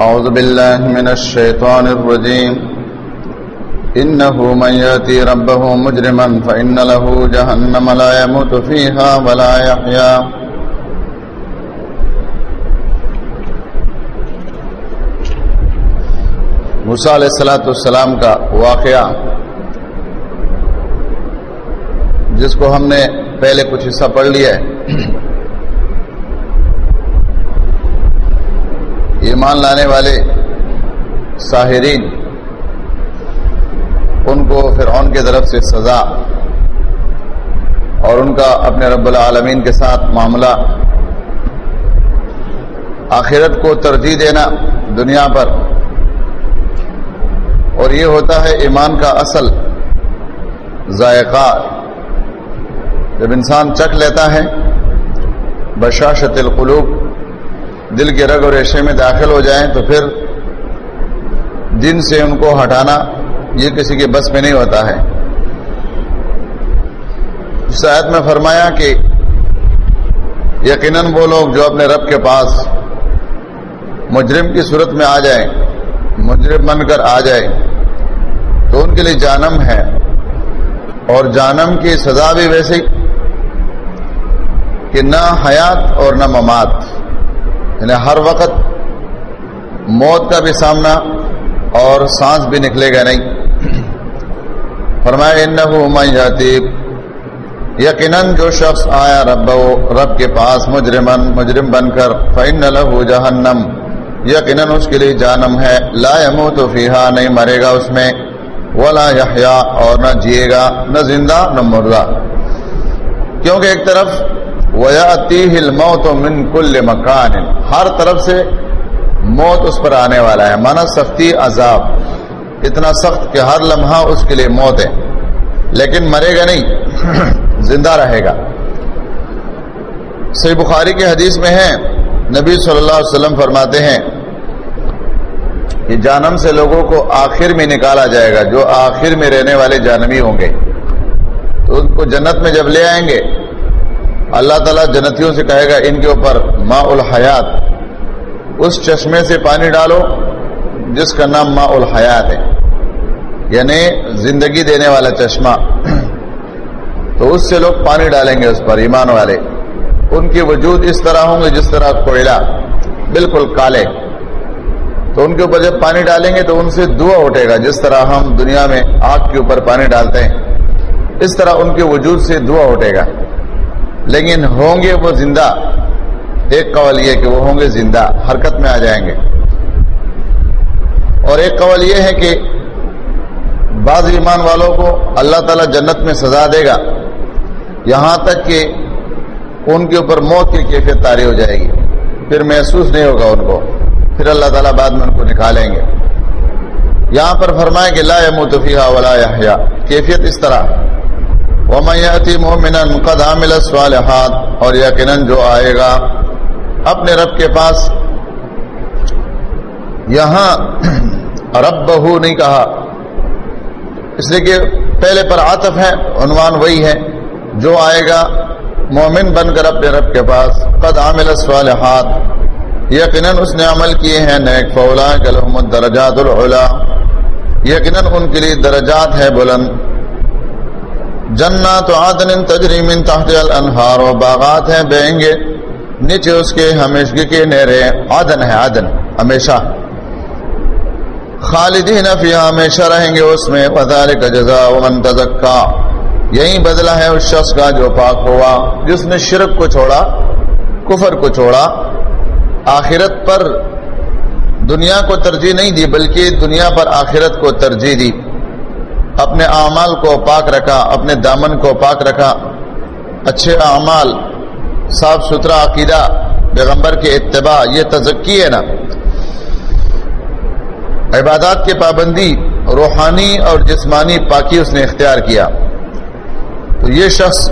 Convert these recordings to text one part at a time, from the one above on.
أعوذ بالله من الشيطان الرجيم. إنه من يأتي ربه مجرما فإن له جهنم لا يموت فيها ولا يحيا. موسیٰ علیہ السلاۃ والسلام کا واقعہ، جس کو ہم نے پہلے کچھ حصہ پڑھ لیا ہے۔ ایمان لانے والے ساحرین، ان کو فرعون کی طرف سے سزا اور ان کا اپنے رب العالمین کے ساتھ معاملہ۔ آخرت کو ترجیح دینا دنیا پر۔ اور یہ ہوتا ہے ایمان کا اصل ذائقہ۔ جب انسان چکھ لیتا ہے، بشاشت القلوب دل کے رگ اور ریشے میں داخل ہو جائیں تو پھر دن سے ان کو ہٹانا یہ کسی کے بس میں نہیں ہوتا ہے۔ شاید میں فرمایا کہ یقیناً وہ لوگ جو اپنے رب کے پاس مجرم کی صورت میں آ جائیں، مجرم بن کر آ جائے تو ان کے لیے جانم ہے۔ اور جانم کی سزا بھی ویسے کہ نہ حیات اور نہ ممات۔ یعنی ہر وقت موت کا بھی سامنا اور سانس بھی نکلے گا نہیں۔ فرمایا ان جاتی یقیناً جو شخص آیا رب رب کے پاس مجرمن، مجرم بن کر فن لہو جہنم یقیناً اس کے لیے جانم ہے۔ لا يموت فیہا، نہیں مرے گا اس میں۔ ولا یحیا اور نہ جیے گا، نہ زندہ، نہ مردہ کیونکہ ایک طرف وَيَأْتِيهِ الْمَوْتُ مِنْ كُلِّ مَكَانٍ۔ ہر طرف سے موت اس پر آنے والا ہے۔ مانا سختی عذاب۔ اتنا سخت کہ ہر لمحہ اس کے لیے موت ہے۔ لیکن مرے گا نہیں، زندہ رہے گا۔ صحیح بخاری کے حدیث میں ہے، نبی صلی اللہ علیہ وسلم فرماتے ہیں کہ جانم سے لوگوں کو آخر میں نکالا جائے گا۔ جو آخر میں رہنے والے جانمی ہوں گے، تو ان کو جنت میں جب لے آئیں گے اللہ تعالیٰ جنتیوں سے کہے گا ان کے اوپر ماں الحیات۔ اس چشمے سے پانی ڈالو، جس کا نام ماں الحیات ہے یعنی زندگی دینے والا چشمہ۔ تو اس سے لوگ پانی ڈالیں گے اس پر، ایمان والے۔ ان کے وجود اس طرح ہوں گے جس طرح کوئلہ، بالکل کالے۔ تو ان کے اوپر جب پانی ڈالیں گے تو ان سے دعا اٹھے گا، جس طرح ہم دنیا میں آگ کے اوپر پانی ڈالتے ہیں، اس طرح ان کے وجود سے دعا اٹھے گا۔ لیکن ہوں گے وہ زندہ۔ ایک قول یہ کہ وہ ہوں گے زندہ۔ حرکت میں آ جائیں گے۔ اور ایک قول یہ ہے کہ بعض ایمان والوں کو اللہ تعالیٰ جنت میں سزا دے گا۔ یہاں تک کہ ان کے اوپر موت کی کیفیت تاری ہو جائے گی۔ پھر محسوس نہیں ہوگا ان کو۔ پھر اللہ تعالیٰ بعد میں ان کو نکالیں گے۔ یہاں پر فرمائے کہ لا متفیہ ولا یا کیفیت اس طرح۔ ومیاتی مومن قد عامل الصالحات اور یقیناً جو آئے گا، اپنے رب کے پاس، یہاں رب بہو نہیں کہا۔ اس لیے کہ پہلے پر عاطف ہے، عنوان وہی ہے۔ جو آئے گا، مومن بن کر اپنے رب کے پاس، قد عامل الصالحات۔ یقیناً اس نے عمل کیے ہیں، نیک فولا کلحم الدرجات العلا یقیناً ان کے لیے درجات ہے بلند۔ جنات عدن تجری من تحت الانہار و باغات ہیں بہیں گے۔ نیچے اس کے ہمیشگی کے نیرے عدن ہے عدن، ہمیشہ۔ خالدین فی ہمیشہ رہیں گے اس میں۔ وذالک جزاء من تزکا۔ یہی بدلہ ہے اس شخص کا جو پاک ہوا، جس نے شرک کو چھوڑا، کفر کو چھوڑا۔ آخرت پر دنیا کو ترجیح نہیں دی، بلکہ دنیا پر آخرت کو ترجیح دی۔ اپنے اعمال کو پاک رکھا، اپنے دامن کو پاک رکھا۔ اچھے اعمال، صاف ستھرا عقیدہ، پیغمبر کے اتباع، یہ تزکی ہے نا۔ عبادات کی پابندی، روحانی اور جسمانی پاکی اس نے اختیار کیا۔ تو یہ شخص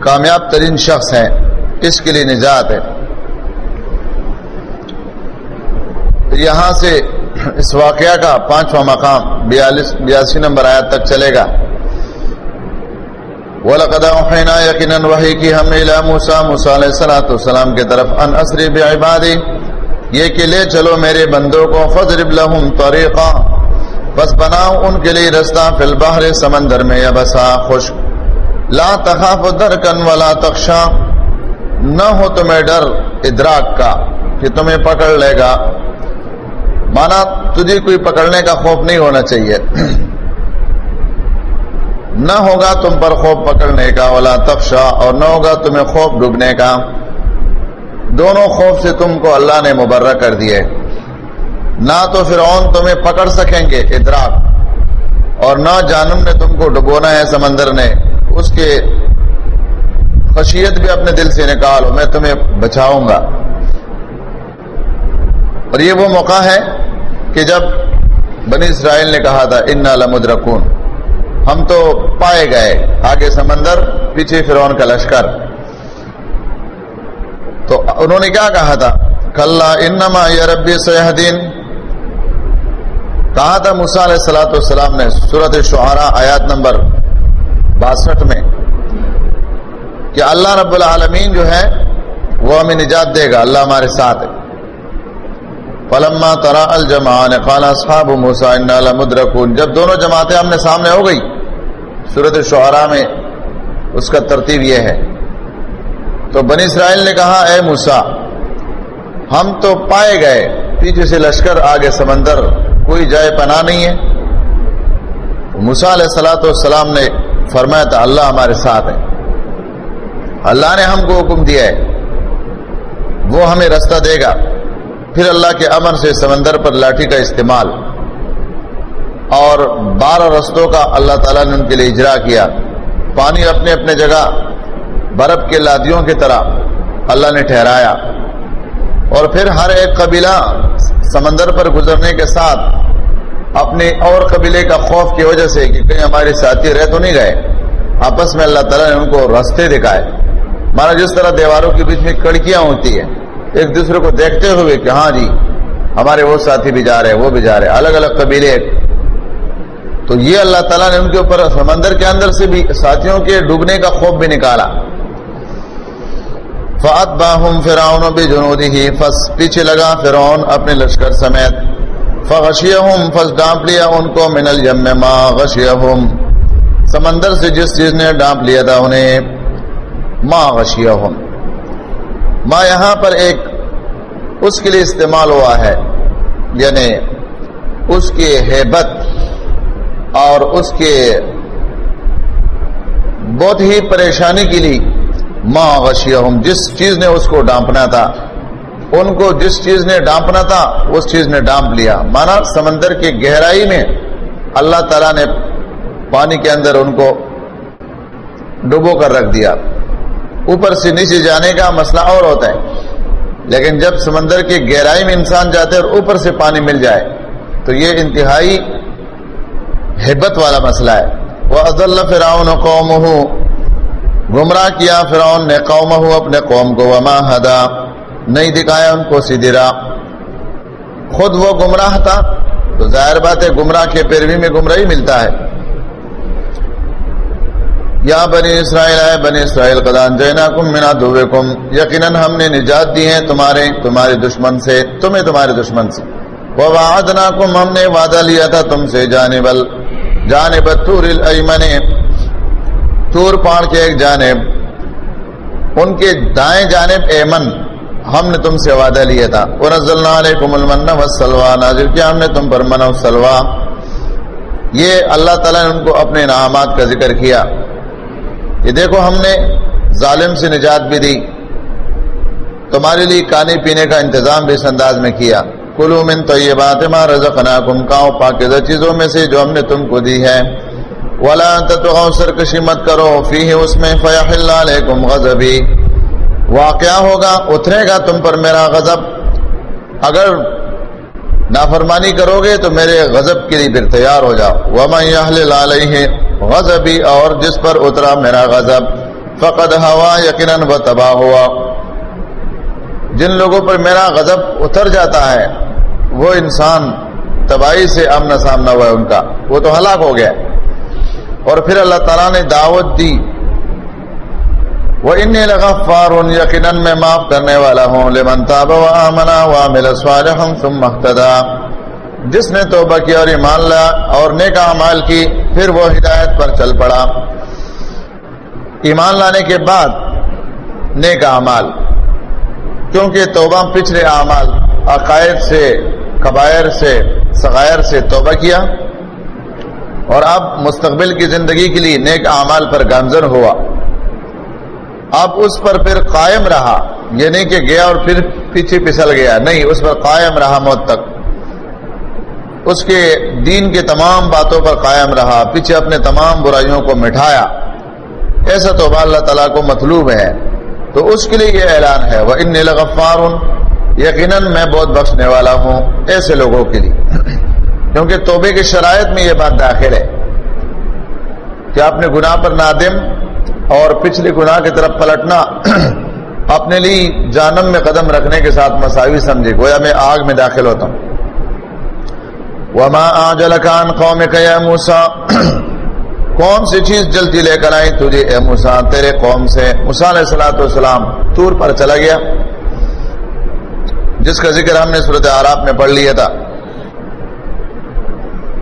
کامیاب ترین شخص ہے، اس کے لیے نجات ہے۔ یہاں سے اس واقعہ کا پانچواں مقام بیالیس بیاسی نمبر آیات تک چلے گا۔ وَلَقَدْ أَوْحَيْنَا يَقِنًا وحی کی ہم الى موسیٰ موسیٰ علیہ السلام کی طرف ان اسری بعبادی یہ کہ لے چلو میرے بندوں کو فضرب لہم طریقہ بس بناؤ ان کے لیے رستہ فی البحر سمندر میں، یا بسا خوش لا تخاف درکن ولا تخشا نہ ہو تمہیں ڈر ادراک کا کہ تمہیں پکڑ لے گا۔ مانا تجھے کوئی پکڑنے کا خوف نہیں ہونا چاہیے۔ نہ ہوگا تم پر خوف پکڑنے کا، ولا تخشا، اور نہ ہوگا تمہیں خوف ڈوبنے کا۔ دونوں خوف سے تم کو اللہ نے مبرہ کر دیے۔ نہ تو فرعون تمہیں پکڑ سکیں گے، ادراک۔ اور نہ جانم نے تم کو ڈبونا ہے، سمندر نے۔ اس کے خشیت بھی اپنے دل سے نکالو میں تمہیں بچاؤں گا۔ اور یہ وہ موقع ہے کہ جب بنی اسرائیل نے کہا تھا ان لمدرکون ہم تو پائے گئے آگے سمندر، پیچھے فرعون کا لشکر۔ تو انہوں نے کیا کہا تھا؟ کل انما ربی سیاحدین کہا تھا مسا علیہ السلاۃ والسلام نے صورت شعرا آیات نمبر باسٹھ میں کہ اللہ رب العالمین جو ہے، وہ ہمیں نجات دے گا، اللہ ہمارے ساتھ ہے۔ فلما ترا الجمان قال اصحاب موسى انا لمدركون جب دونوں جماعتیں ہم نے سامنے ہو گئی صورت شعراء میں اس کا ترتیب یہ ہے۔ تو بنی اسرائیل نے کہا، اے موسا ہم تو پائے گئے، پیچھے سے لشکر، آگے سمندر، کوئی جائے پناہ نہیں ہے۔ موسا علیہ السلاۃ والسلام نے فرمایا تھا، اللہ ہمارے ساتھ ہے۔ اللہ نے ہم کو حکم دیا ہے، وہ ہمیں رستہ دے گا۔ پھر اللہ کے امن سے سمندر پر لاٹھی کا استعمال اور بارہ رستوں کا اللہ تعالیٰ نے ان کے لیے اجرا کیا۔ پانی اپنے اپنے جگہ، برف کے لادیوں کی طرح اللہ نے ٹھہرایا۔ اور پھر ہر ایک قبیلہ سمندر پر گزرنے کے ساتھ اپنے اور قبیلے کا خوف کی وجہ سے کہ کہیں ہمارے ساتھی رہ تو نہیں گئے۔ آپس میں اللہ تعالیٰ نے ان کو رستے دکھائے۔ مانا جس طرح دیواروں کے بیچ میں کڑکیاں ہوتی ہیں۔ ایک دوسرے کو دیکھتے ہوئے کہ ہاں جی ہمارے وہ ساتھی بھی جا رہے وہ بھی جا رہے الگ الگ قبیلے تو یہ اللہ تعالیٰ نے ان کے اوپر سمندر کے اندر سے بھی ساتھیوں کے ڈوبنے کا خوف بھی نکالا۔ فات باہم فراؤن بھی جنودی ہی فس پیچھے لگا فرعون اپنے لشکر سمیت۔ فغشیہ فس ڈانپ لیا ان کو من الجم ما غشیہ سمندر سے جس چیز نے ڈانپ لیا تھا انہیں، ما غشیہ ما یہاں پر ایک اس کے لیے استعمال ہوا ہے یعنی اس کی حیبت اور اس کے بہت ہی پریشانی کے لیے ماں غشیہ جس چیز نے اس کو ڈانپنا تھا، ان کو جس چیز نے ڈانپنا تھا، اس چیز نے ڈانپ لیا۔ مانا سمندر کی گہرائی میں اللہ تعالی نے پانی کے اندر ان کو ڈبو کر رکھ دیا۔ اوپر سے نیچے جانے کا مسئلہ اور ہوتا ہے۔ لیکن جب سمندر کی گہرائی میں انسان جاتے اور اوپر سے پانی مل جائے، تو یہ انتہائی ہبت والا مسئلہ ہے۔ وہ عدل فراؤن قوم گمراہ کیا فرعون نے قوم ہو اپنے قوم کو۔ وما ہدا۔ نہیں دکھایا ان کو سیدھی راہ۔ خود وہ گمراہ تھا۔ تو ظاہر بات ہے گمراہ کے پیروی میں گمراہی ملتا ہے۔ یا بنی اسرائیل آئے بنی اسرائیل قدان جینا کم منا دھوے کم یقیناً ہم نے نجات دی ہے تمہارے تمہارے دشمن سے، تمہیں تمہارے دشمن سے. وہ وعدنا کم ہم نے وعدہ لیا تھا تم سے، جانب جانب تور الایمن تور پاڑ کے ایک جانب. ان کے دائیں جانب ایمن، ہم نے تم سے وعدہ لیا تھا. ونزلنا علیکم المن والسلوى نازل کیا ہم نے تم پر من والسلوى یہ اللہ تعالیٰ نے ان کو اپنے انعامات کا ذکر کیا. یہ دیکھو ہم نے ظالم سے نجات بھی دی، تمہارے لیے کھانے پینے کا انتظام بھی اس انداز میں کیا۔ کلو من تو یہ بات ہے رضا کم پاکزہ چیزوں میں سے جو ہم نے تم کو دی ہے ولا تو سرکشی مت کرو فی اس میں فیاح اللہ علیکم غضبی۔ واقعہ ہوگا، اترے گا تم پر میرا غضب۔ اگر نافرمانی کرو گے تو میرے غضب کے لیے پھر تیار ہو جاؤ۔ وما علیہ غضبی اور جس پر اترا میرا غضب، فقد ہوا یقیناً وہ تباہ ہوا۔ جن لوگوں پر میرا غضب اتر جاتا ہے، وہ انسان تباہی سے امن سامنا ہوا ہے ان کا۔ وہ تو ہلاک ہو گیا۔ اور پھر اللہ تعالیٰ نے دعوت دی۔ وہ ان لغفار، یقیناً میں معاف کرنے والا ہوں۔ لمن تاب و آمنا وعمل صالحا ثم اهتدى۔ جس نے توبہ کیا اور ایمان لا اور نیک اعمال کی، پھر وہ ہدایت پر چل پڑا۔ ایمان لانے کے بعد نیک اعمال، کیونکہ توبہ پچھلے اعمال، عقائد سے قبائر سے سغائر سے توبہ کیا۔ اور اب مستقبل کی زندگی کے لیے نیک اعمال پر گامزن ہوا۔ اب اس پر پھر قائم رہا یہ نہیں کہ گیا اور پھر پیچھے پسل گیا۔ نہیں، اس پر قائم رہا موت تک۔ اس کے دین کے تمام باتوں پر قائم رہا، پیچھے اپنے تمام برائیوں کو مٹھایا۔ ایسا تو اللہ تعالیٰ کو مطلوب ہے۔ تو اس کے لیے یہ اعلان ہے وہ ان لغفار، یقیناً میں بہت بخشنے والا ہوں ایسے لوگوں کے لیے۔ کیونکہ توبے کی شرائط میں یہ بات داخل ہے۔ کہ اپنے گناہ پر نادم اور پچھلے گناہ کی طرف پلٹنا، اپنے لیے جانم میں قدم رکھنے کے ساتھ مساوی سمجھے، گویا میں آگ میں داخل ہوتا ہوں۔ وما آجل کان قوم یا موسا کون سی چیز جلدی لے کر آئی تجھے، اے موسا تیرے قوم سے۔ موسا علیہ السلاۃ والسلام تور پر چلا گیا، جس کا ذکر ہم نے صورت عراب میں پڑھ لیا تھا۔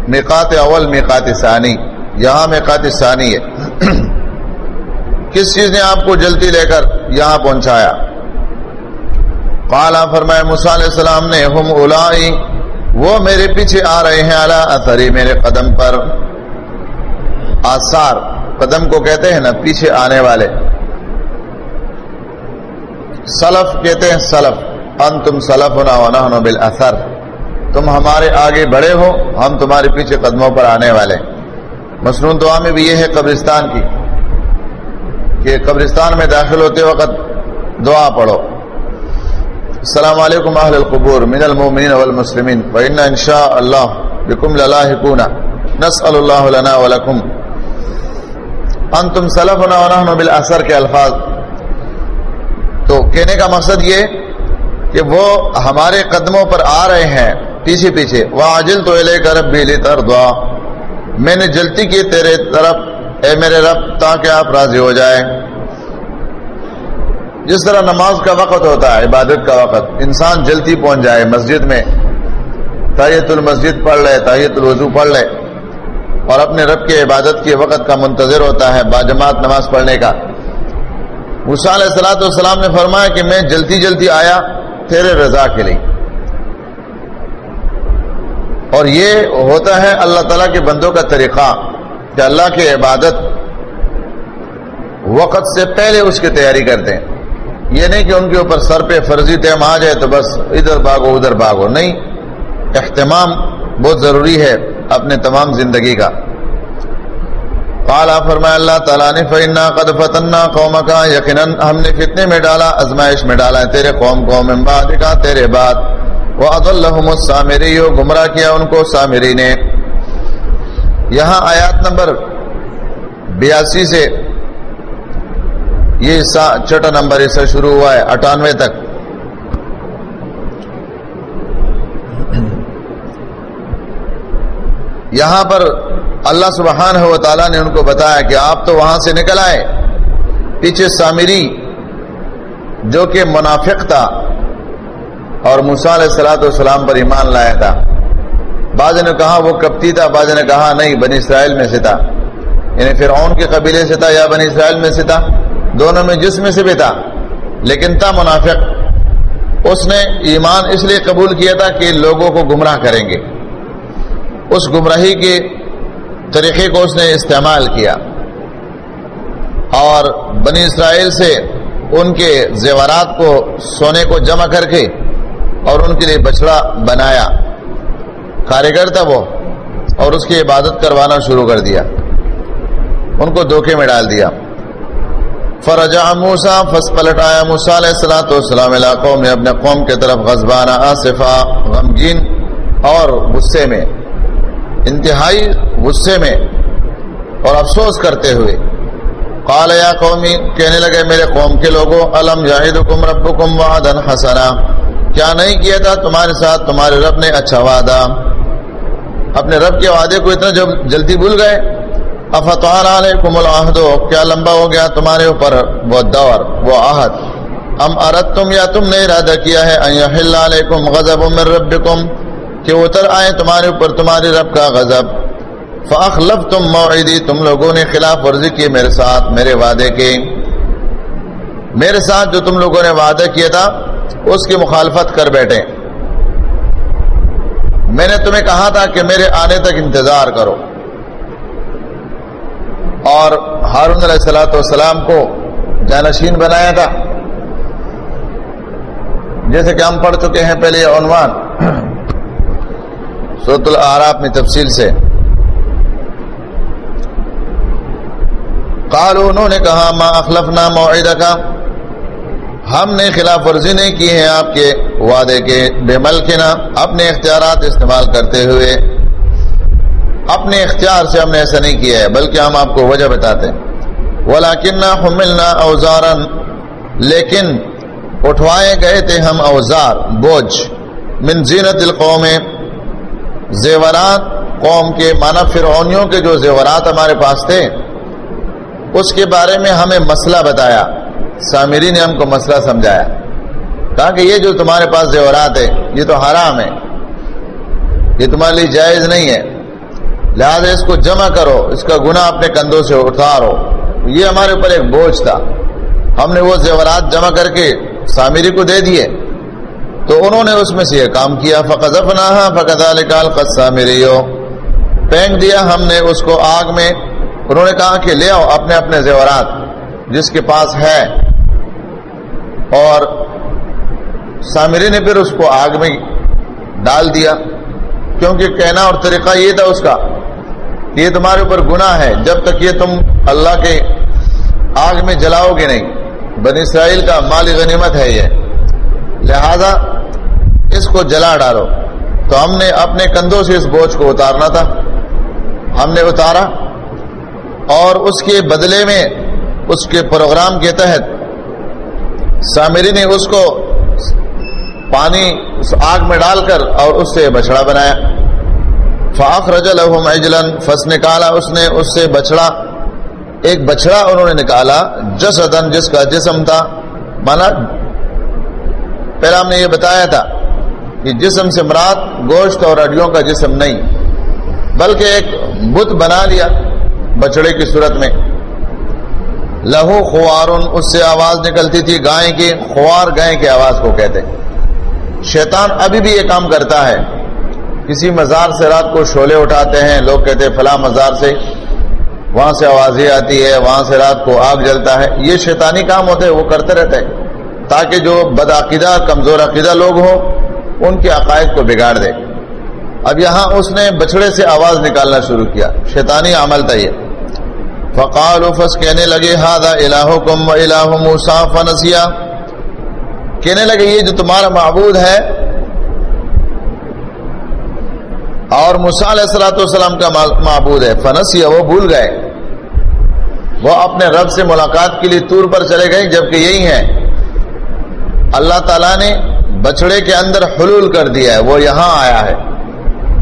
میقات اول، میقات ثانی۔ یہاں میقات ثانی ہے۔ کس چیز نے آپ کو جلدی لے کر یہاں پہنچایا؟ قالا فرمائے موسیٰ علیہ السلام نے، ہم اولائی وہ میرے پیچھے آ رہے ہیں اعلیٰ اثری میرے قدم پر. آثار، قدم کو کہتے ہیں نا، پیچھے آنے والے. سلف کہتے ہیں سلف. ان تم سلف ہونا ہونا بال تم ہمارے آگے بڑے ہو، ہم تمہارے پیچھے قدموں پر آنے والے. مصنون دعا میں بھی یہ ہے قبرستان کی، کہ قبرستان میں داخل ہوتے وقت دعا پڑھو. السلام علیکم اہل القبور من المؤمنین والمسلمین وإن انشاء اللہ بكم للاحقون. نسأل اللہ لنا ولکم انتم سلفنا ونحن بالاثر کے الفاظ. تو کہنے کا مقصد یہ کہ وہ ہمارے قدموں پر آ رہے ہیں پیچھے پیچھے. وعجل تو الیک ربی لترضا میں نے جلتی کی تیرے طرف، اے میرے رب، تاکہ آپ راضی ہو جائیں۔ جس طرح نماز کا وقت ہوتا ہے، عبادت کا وقت، انسان جلدی پہنچ جائے مسجد میں تاہیت المسجد پڑھ لے تاہیت الوضو پڑھ لے، اور اپنے رب کے عبادت کے وقت کا منتظر ہوتا ہے باجماعت نماز پڑھنے کا۔ علیہ السلاۃ والسلام نے فرمایا کہ میں جلدی جلدی آیا تیرے رضا کے لیے۔ اور یہ ہوتا ہے اللہ تعالیٰ کے بندوں کا طریقہ کہ اللہ کی عبادت وقت سے پہلے اس کی تیاری کرتے ہیں یہ نہیں کہ ان کے اوپر سر پہ فرضی ٹائم آ جائے تو بس ادھر بھاگو ادھر بھاگو۔ نہیں، اہتمام بہت ضروری ہے اپنے تمام زندگی کا۔ قالا فرمایا اللہ تعالیٰ نے، فَإِنَّا قَدْ فَتَنَّا قَوْمَكَ، یقیناً ہم نے فتنے میں ڈالا ازمائش میں ڈالا ہے۔ تیرے قوم کو من بعدکا تیرے بعد۔ وَأَضَلَّهُمُ السَّامِرِيُّ، گمراہ کیا ان کو سامری نے۔ یہاں آیات نمبر بیاسی سے یہ حصہ چھٹا نمبر حصہ شروع ہوا ہے، اٹھانوے تک۔ یہاں پر اللہ سبحانہ و تعالیٰ نے ان کو بتایا کہ آپ تو وہاں سے نکل آئے۔ پیچھے سامری، جو کہ منافق تھا، اور موسیٰ علیہ السلاۃ والسلام پر ایمان لایا تھا۔ بعض نے کہا وہ کپتی تھا، بعض نے کہا نہیں، بنی اسرائیل میں سے تھا۔ یعنی فرعون کے قبیلے سے تھا یا بنی اسرائیل میں سے تھا؟ دونوں میں جس میں سے بھی تھا، لیکن تھا منافق۔ اس نے ایمان اس لیے قبول کیا تھا کہ لوگوں کو گمراہ کریں گے۔ اس گمراہی کے طریقے کو اس نے استعمال کیا۔ اور بنی اسرائیل سے ان کے زیورات کو سونے کو جمع کر کے اور ان کے لیے بچڑا بنایا۔ کاریگر تھا وہ، اور اس کی عبادت کروانا شروع کر دیا۔ ان کو دھوکے میں ڈال دیا۔ فرجا موسا فس پلٹایا موسا علیہ السلاۃ والسلام علاقوں میں اپنے قوم کے طرف غزبانہ آصفا غمگین اور غصے میں، انتہائی غصے میں اور افسوس کرتے ہوئے قال یا قومی، کہنے لگے میرے قوم کے لوگوں علم جاہدکم ربکم وعدن حسنا، کیا نہیں کیا تھا تمہارے ساتھ تمہارے رب نے اچھا وعدہ؟ اپنے رب کے وعدے کو اتنا جب جلدی بھول گئے افتوار علیکم العہد؟ کیا لمبا ہو گیا تمہارے اوپر وہ دور، وہ عہد؟ ام ارد تم یا تم نے ارادہ کیا ہے ان علیکم غضب من ربکم؟ کہ اتر آئے تمہارے اوپر تمہاری رب کا غضب۔ فاخلف تم موعدی، تم لوگوں نے خلاف ورزی کی میرے ساتھ، میرے وعدے کے۔ میرے ساتھ جو تم لوگوں نے وعدہ کیا تھا، اس کی مخالفت کر بیٹھے۔ میں نے تمہیں کہا تھا کہ میرے آنے تک انتظار کرو۔ اور ہارون علیہ السلاۃ والسلام کو جانشین بنایا تھا۔ جیسے کہ ہم پڑھ چکے ہیں پہلے یہ عنوان۔ سورت العراف میں تفصیل سے۔ قالو انہوں نے کہا، ما اخلفنا موعدہ کا ہم نے خلاف ورزی نہیں کی ہے آپ کے وعدے کے بے ملک اپنے اختیارات استعمال کرتے ہوئے اپنے اختیار سے ہم نے ایسا نہیں کیا ہے، بلکہ ہم آپ کو وجہ بتاتے اوزارن لیکن اٹھوائے گئے تھے ہم اوزار، بوجھ۔ من زینت القوم۔ زیورات قوم کے مانا فرعونیوں کے جو زیورات ہمارے پاس تھے، اس کے بارے میں ہمیں مسئلہ بتایا۔ سامری نے ہم کو مسئلہ سمجھایا۔ کہا کہ یہ جو تمہارے پاس زیورات ہے، یہ تو حرام ہے۔ یہ تمہارے لیے جائز نہیں ہے۔ لہذا اس کو جمع کرو، اس کا گناہ اپنے کندھوں سے اتارو۔ یہ ہمارے اوپر ایک بوجھ تھا۔ ہم نے وہ زیورات جمع کر کے سامری کو دے دیے۔ تو انہوں نے اس میں سے یہ کام کیا فقط اپنا فقط سامری پھینک دیا، ہم نے اس کو آگ میں۔ انہوں نے کہا کہ لے آؤ اپنے اپنے زیورات، جس کے پاس ہے۔ اور سامری نے پھر اس کو آگ میں ڈال دیا، کیونکہ کہنا اور طریقہ یہ تھا اس کا۔ یہ تمہارے اوپر گناہ ہے۔ جب تک یہ تم اللہ کے آگ میں جلاؤ گے نہیں، بنی اسرائیل کا مالی غنیمت ہے یہ۔ لہذا اس کو جلا ڈالو۔ تو ہم نے اپنے کندھوں سے اس بوجھ کو اتارنا تھا۔ ہم نے اتارا اور اس کے بدلے میں اس کے پروگرام کے تحت سامری نے اس کو پانی اس آگ میں ڈال کر اور اس سے بچڑا بنایا۔ فاخ رج الجلن فس نکالا اس نے، اس سے بچڑا ایک بچڑا انہوں نے نکالا جس جس کا جسم تھا۔ مانا پہلا ہم نے یہ بتایا تھا کہ جسم سے مراد گوشت اور اڈیوں کا جسم نہیں، بلکہ ایک بت بنا لیا بچڑے کی صورت میں۔ لہو خوار اس سے آواز نکلتی تھی گائے کی، خوار گائے کی آواز کو کہتے۔ شیطان ابھی بھی یہ کام کرتا ہے۔ کسی مزار سے رات کو شولے اٹھاتے ہیں، لوگ کہتے فلاں مزار سے۔ وہاں سے آوازیں آتی ہے وہاں سے رات کو آگ جلتا ہے۔ یہ شیطانی کام ہوتے وہ کرتے رہتے ہیں۔ تاکہ جو بدعقیدہ کمزور عقیدہ لوگ ہوں، ان کے عقائد کو بگاڑ دے۔ اب یہاں اس نے بچڑے سے آواز نکالنا شروع کیا۔ شیطانی عمل تھا یہ۔ فقال فس کہنے لگے ہادا الہ کم الہ موسا فنسیا کہنے لگے، یہ جو تمہارا معبود ہے اور موسا علیہ السلاۃ والسلام کا معبود ہے۔ فنسیا وہ بھول گئے۔ وہ اپنے رب سے ملاقات کے لیے تور پر چلے گئے، جبکہ یہی ہے اللہ تعالیٰ نے بچڑے کے اندر حلول کر دیا ہے، وہ یہاں آیا ہے۔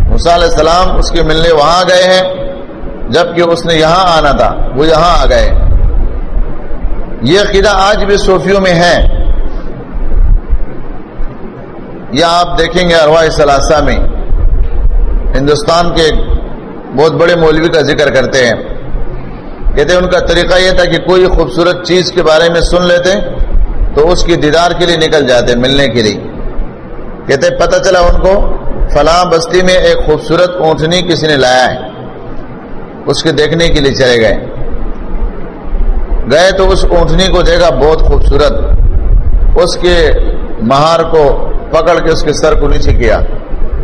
موسا علیہ السلام اس کے ملنے وہاں گئے ہیں، جبکہ اس نے یہاں آنا تھا، وہ یہاں آ گئے۔ یہ عقیدہ آج بھی صوفیوں میں ہے۔ یا آپ دیکھیں گے اروا ثلاثہ میں۔ ہندوستان کے بہت بڑے مولوی کا ذکر کرتے ہیں۔ کہتے ہیں ان کا طریقہ یہ تھا کہ کوئی خوبصورت چیز کے بارے میں سن لیتے تو اس کی دیدار کے لیے نکل جاتے، ملنے کے لیے۔ کہتے پتہ چلا ان کو، فلاں بستی میں ایک خوبصورت اونٹنی کسی نے لایا ہے۔ اس کے دیکھنے کے لیے چلے گئے۔ گئے تو اس اونٹنی کو دیکھا، بہت خوبصورت۔ اس کے مہار کو پکڑ کے اس کے سر کو نیچے کیا۔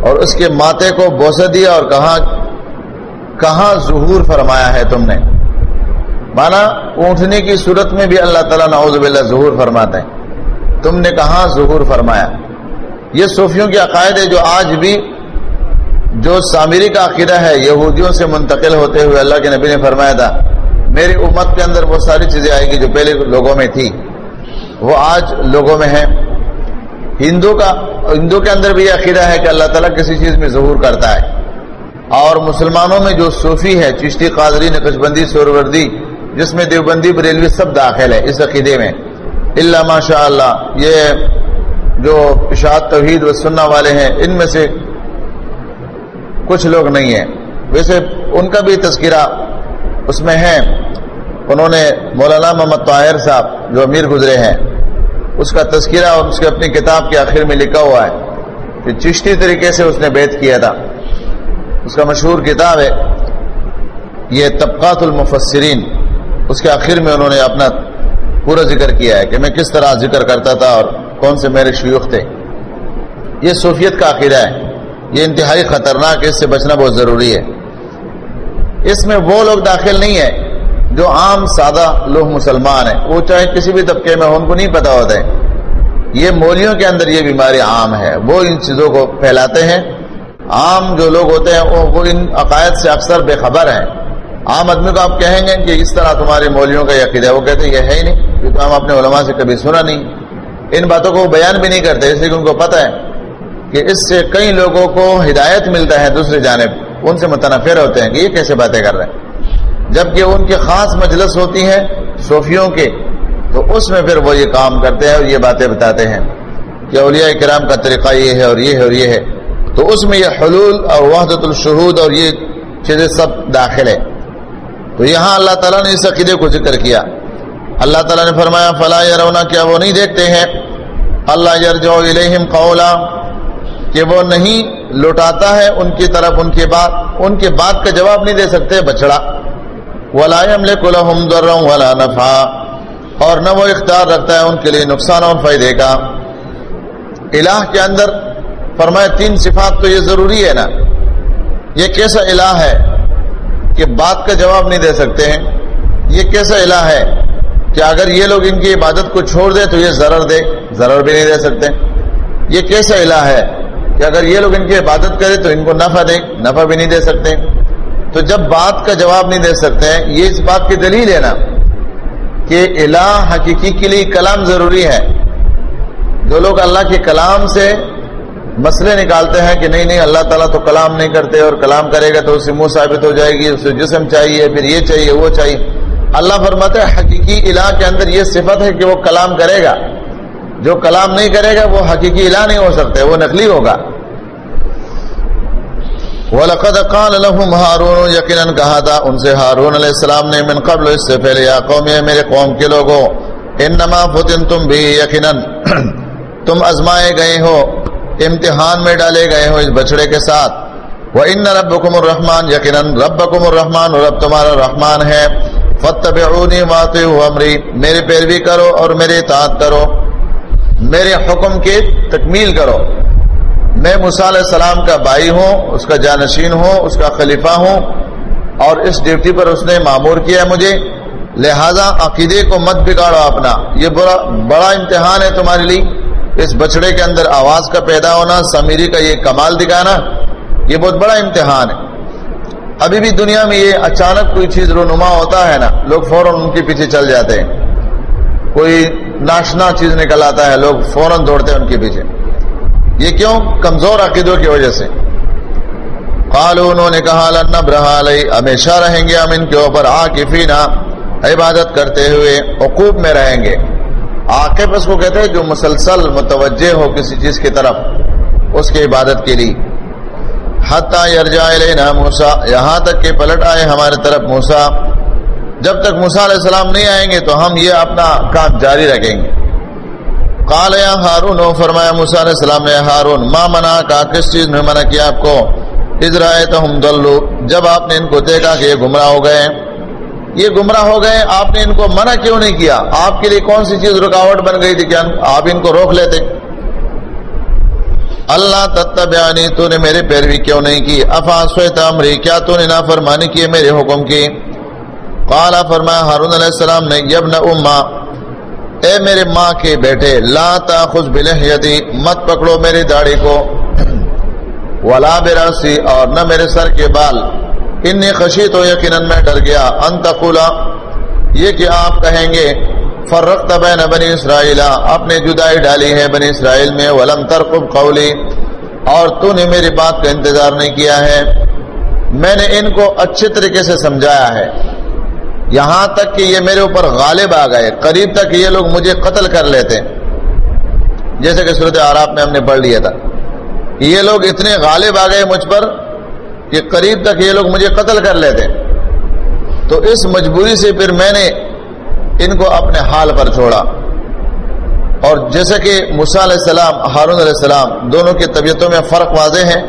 اور اس کے ماتے کو بوسے دیا اور کہاں کہاں ظہور فرمایا ہے تم نے؟ مانا اونٹنی کی صورت میں بھی اللہ تعالیٰ نعوذ باللہ ظہور فرماتے ہیں۔ تم نے کہاں ظہور فرمایا؟ یہ صوفیوں کے عقائد ہے جو آج بھی، جو سامری کا عقیدہ ہے، یہودیوں سے منتقل ہوتے ہوئے اللہ کے نبی نے فرمایا تھا، میری امت کے اندر وہ ساری چیزیں آئیں گی جو پہلے لوگوں میں تھی۔ وہ آج لوگوں میں ہیں۔ ہندو کا ہندو کے اندر بھی یہ عقیدہ ہے کہ اللہ تعالیٰ کسی چیز میں ظہور کرتا ہے۔ اور مسلمانوں میں جو صوفی ہے، چشتی قادری، نقش بندی، سوروردی، جس میں دیوبندی، بریلوی سب داخل ہے اس عقیدے میں۔ اللہ ماشاء اللہ یہ جو اشاعت توحید و سننا والے ہیں، ان میں سے کچھ لوگ نہیں ہیں۔ ویسے ان کا بھی تذکرہ اس میں ہے۔ انہوں نے مولانا محمد طاہر صاحب جو امیر گزرے ہیں اس کا تذکرہ اور اس کے اپنی کتاب کے آخر میں لکھا ہوا ہے کہ چشتی طریقے سے اس نے بیت کیا تھا۔ اس کا مشہور کتاب ہے، یہ طبقات المفسرین۔ اس کے آخر میں انہوں نے اپنا پورا ذکر کیا ہے کہ میں کس طرح ذکر کرتا تھا اور کون سے میرے شیوخ تھے۔ یہ صوفیت کا عقیدہ ہے۔ یہ انتہائی خطرناک ہے، اس سے بچنا بہت ضروری ہے۔ اس میں وہ لوگ داخل نہیں ہے جو عام سادہ لوگ مسلمان ہیں، وہ چاہے کسی بھی طبقے میں ہو، ان کو نہیں پتا ہوتا ہے۔ یہ مولیوں کے اندر یہ بیماری عام ہے۔ وہ ان چیزوں کو پھیلاتے ہیں۔ عام جو لوگ ہوتے ہیں، وہ ان عقائد سے اکثر بے خبر ہیں۔ عام آدمی کو آپ کہیں گے کہ اس طرح تمہارے مولیوں کا عقیدہ ہے، وہ کہتے ہیں یہ ہے ہی نہیں۔ کیونکہ ہم اپنے علماء سے کبھی سنا نہیں۔ ان باتوں کو وہ بیان بھی نہیں کرتے، اس لیے کہ ان کو پتہ ہے کہ اس سے کئی لوگوں کو ہدایت ملتا ہے دوسری جانب۔ ان سے متنفر ہوتے ہیں کہ یہ کیسے باتیں کر رہے ہیں۔ جبکہ ان کی خاص مجلس ہوتی ہے صوفیوں کے تو اس میں پھر وہ یہ کام کرتے ہیں اور یہ باتیں بتاتے ہیں کہ اولیاء کرام کا طریقہ یہ ہے اور یہ ہے اور یہ ہے۔ تو اس میں یہ حلول اور وحدت الشہود اور یہ چیزیں سب داخل ہے تو یہاں اللہ تعالیٰ نے اس عقیدے کو ذکر کیا۔ اللہ تعالیٰ نے فرمایا فلاح یا رونا کیا وہ نہیں دیکھتے ہیں۔ اللہ یرجو الیہم قولا، کہ وہ نہیں لوٹاتا ہے ان کی طرف ان کے بات، ان کے بات کا جواب نہیں دے سکتے بچڑا ولا ولا نفع اور نہ وہ اختیار رکھتا ہے ان کے لیے نقصان اور فائدے کا۔ الہ کے اندر فرمایا تین صفات تو یہ ضروری ہے نا۔ یہ کیسا الہ ہے کہ بات کا جواب نہیں دے سکتے ہیں۔ یہ کیسا الہ ہے کہ اگر یہ لوگ ان کی عبادت کو چھوڑ دے تو یہ ضرر دے، ضرر بھی نہیں دے سکتے۔ یہ کیسا الہ ہے کہ اگر یہ لوگ ان کی عبادت کرے تو ان کو نفع دیں، نفع بھی نہیں دے سکتے۔ تو جب بات کا جواب نہیں دے سکتے ہیں، یہ اس بات کی دلیل ہے نا کہ الہ حقیقی کے لیے کلام ضروری ہے۔ جو لوگ اللہ کے کلام سے مسئلے نکالتے ہیں کہ نہیں نہیں، اللہ تعالیٰ تو کلام نہیں کرتے اور کلام کرے گا تو اسے منہ ثابت ہو جائے گی، اسے جسم چاہیے، پھر یہ چاہیے، وہ چاہیے۔ اللہ فرماتے ہے، حقیقی الہ کے اندر یہ صفت ہے کہ وہ کلام کرے گا۔ جو کلام نہیں کرے گا، وہ حقیقی الہ نہیں ہو سکتے، وہ نقلی ہوگا۔ وَلَقَدْ قَالَ لَهُمْ هَارُونُ، یقیناً کہا تھا ان سے ہارون علیہ السلام نے، من قبل، اس سے پہلے، یا قوم میرے قوم کے لوگوں، انما فتنتم بھی یقیناً تم ازمائے گئے ہو، امتحان میں ڈالے گئے ہو اس بچڑے کے ساتھ۔ وَإِنَّ رَبَّكُمُ الرَّحْمَانِ یقیناً ربکم الرحمن، رب تمہارا رحمان ہے۔ فَاتَّبِعُونِ وَاطِعُوا امری میری پیروی کرو اور میری اطاعت کرو۔ میرے حکم کی تکمیل کرو۔ میں موسیٰ علیہ السلام کا بھائی ہوں، اس کا جانشین ہوں، اس کا خلیفہ ہوں، اور اس ڈیوٹی پر اس نے معمور کیا ہے مجھے۔ لہذا عقیدے کو مت بگاڑو اپنا۔ یہ بڑا بڑا امتحان ہے تمہارے لیے۔ اس بچڑے کے اندر آواز کا پیدا ہونا، سمیری کا یہ کمال دکھانا، یہ بہت بڑا امتحان ہے۔ ابھی بھی دنیا میں یہ اچانک کوئی چیز رونما ہوتا ہے نا، لوگ فوراً ان کے پیچھے چل جاتے ہیں۔ کوئی ناشنا چیز نکل آتا ہے، لوگ فوراً دوڑتے ہیں ان کے پیچھے۔ یہ کیوں کمزور عقیدوں کی وجہ سے؟ قالو انہوں نے کہا لنب رہا لئی ہمیشہ رہیں گے ہم ان کے اوپر آکفینا عبادت کرتے ہوئے، عقوب میں رہیں گے۔ عاقب اس کو کہتے ہیں جو مسلسل متوجہ ہو کسی چیز کی طرف، اس کی عبادت کے لیے۔ حتی یرجع الینا موسیٰ، یہاں تک کہ پلٹ آئے ہمارے طرف موسیٰ۔ جب تک موسیٰ علیہ السلام نہیں آئیں گے، تو ہم یہ اپنا کام جاری رکھیں گے۔ قال یا ہارون فرمایا، موسیٰ علیہ السلام نے، ہارون، ما منع کا؟ کس چیز میں منع کیا آپ کو؟ ازرائے تو ہم دلو جب آپ نے ان کو دیکھا کہ یہ گمراہ ہو گئے، یہ گمراہ ہو گئے، آپ نے ان کو منع کیوں نہیں کیا؟ آپ کے لیے کون سی چیز رکاوٹ بن گئی تھی کیا آپ ان کو روک لیتے؟ اللہ تتبعانی، تو نے میرے پیروی کیوں نہیں کی؟ افا سویت امری، کیا تو نے نافرمانی کی میرے حکم کی؟ قال فرمایا، ہارون علیہ السلام نے یبن امہ اے میرے ماں کے بیٹے، لا تاخذ بلحیتی، مت پکڑو میری داڑھی کو۔ ولا براسی اور نہ میرے سر کے بال۔ انی خشی تو یقیناً میں ڈر گیا۔ ان تقولا، یہ کہ آپ کہیں گے، فرقت بین بنی اسرائیل، آپ نے جدائی ڈالی ہے بنی اسرائیل میں، ولم ترقب قولی۔ اور تو نے میری بات کا انتظار نہیں کیا ہے۔ میں نے ان کو اچھے طریقے سے سمجھایا ہے۔ یہاں تک کہ یہ میرے اوپر غالب آ گئے، قریب تک یہ لوگ مجھے قتل کر لیتے۔ جیسے کہ صورت آراب میں ہم نے پڑھ لیا تھا۔ یہ لوگ اتنے غالب آ گئے مجھ پر کہ قریب تک یہ لوگ مجھے قتل کر لیتے۔ تو اس مجبوری سے پھر میں نے ان کو اپنے حال پر چھوڑا۔ اور جیسے کہ مسا علیہ السلام، ہارون علیہ السلام دونوں کی طبیعتوں میں فرق واضح ہے،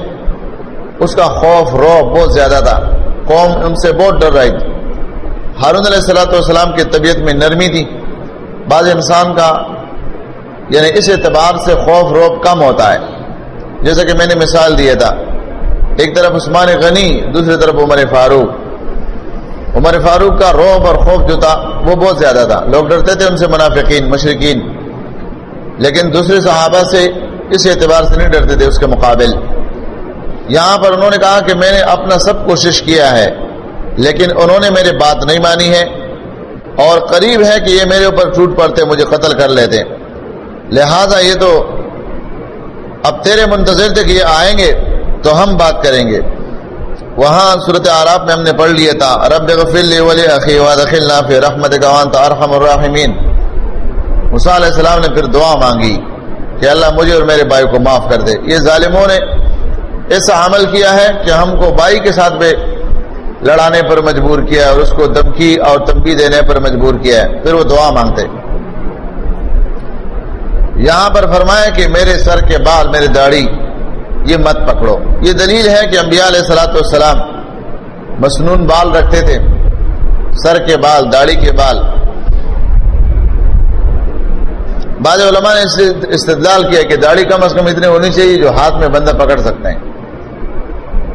اس کا خوف رو بہت زیادہ تھا۔ قوم ان سے بہت ڈر رہی تھی۔ ہارون علیہ السلاۃ والسلام کی طبیعت میں نرمی تھی، بعض انسان کا یعنی اس اعتبار سے خوف روب کم ہوتا ہے۔ جیسا کہ میں نے مثال دیا تھا، ایک طرف عثمان غنی، دوسری طرف عمر فاروق۔ عمر فاروق کا روب اور خوف جو تھا، وہ بہت زیادہ تھا۔ لوگ ڈرتے تھے ان سے منافقین مشرقین لیکن دوسرے صحابہ سے اس اعتبار سے نہیں ڈرتے تھے، اس کے مقابل۔ یہاں پر انہوں نے کہا کہ میں نے اپنا سب کوشش کیا ہے لیکن انہوں نے میری بات نہیں مانی ہے اور قریب ہے کہ یہ میرے اوپر ٹوٹ پڑتے مجھے قتل کر لیتے لہذا یہ تو اب تیرے منتظر تھے کہ یہ آئیں گے تو ہم بات کریں گے وہاں صورت عراب میں ہم نے پڑھ لیا تھا، رب فی رحمت گوان ارحم الرحمین علیہ السلام نے پھر دعا مانگی کہ اللہ مجھے اور میرے بھائی کو معاف کر دے۔ یہ ظالموں نے ایسا عمل کیا ہے کہ ہم کو بائی کے ساتھ بھی لڑانے پر مجبور کیا اور اس کو دمکی اور تمبی دینے پر مجبور کیا ہے، پھر وہ دعا مانگتے۔ یہاں پر فرمایا کہ میرے سر کے بال میرے داڑھی، یہ مت پکڑو۔ یہ دلیل ہے کہ انبیاء علیہ سلاۃ والسلام مصنون بال رکھتے تھے۔ سر کے بال، داڑھی کے بال۔ بعض علماء نے استدلال کیا کہ داڑھی کم از کم اتنی ہونی چاہیے جو ہاتھ میں بندہ پکڑ سکتے ہیں۔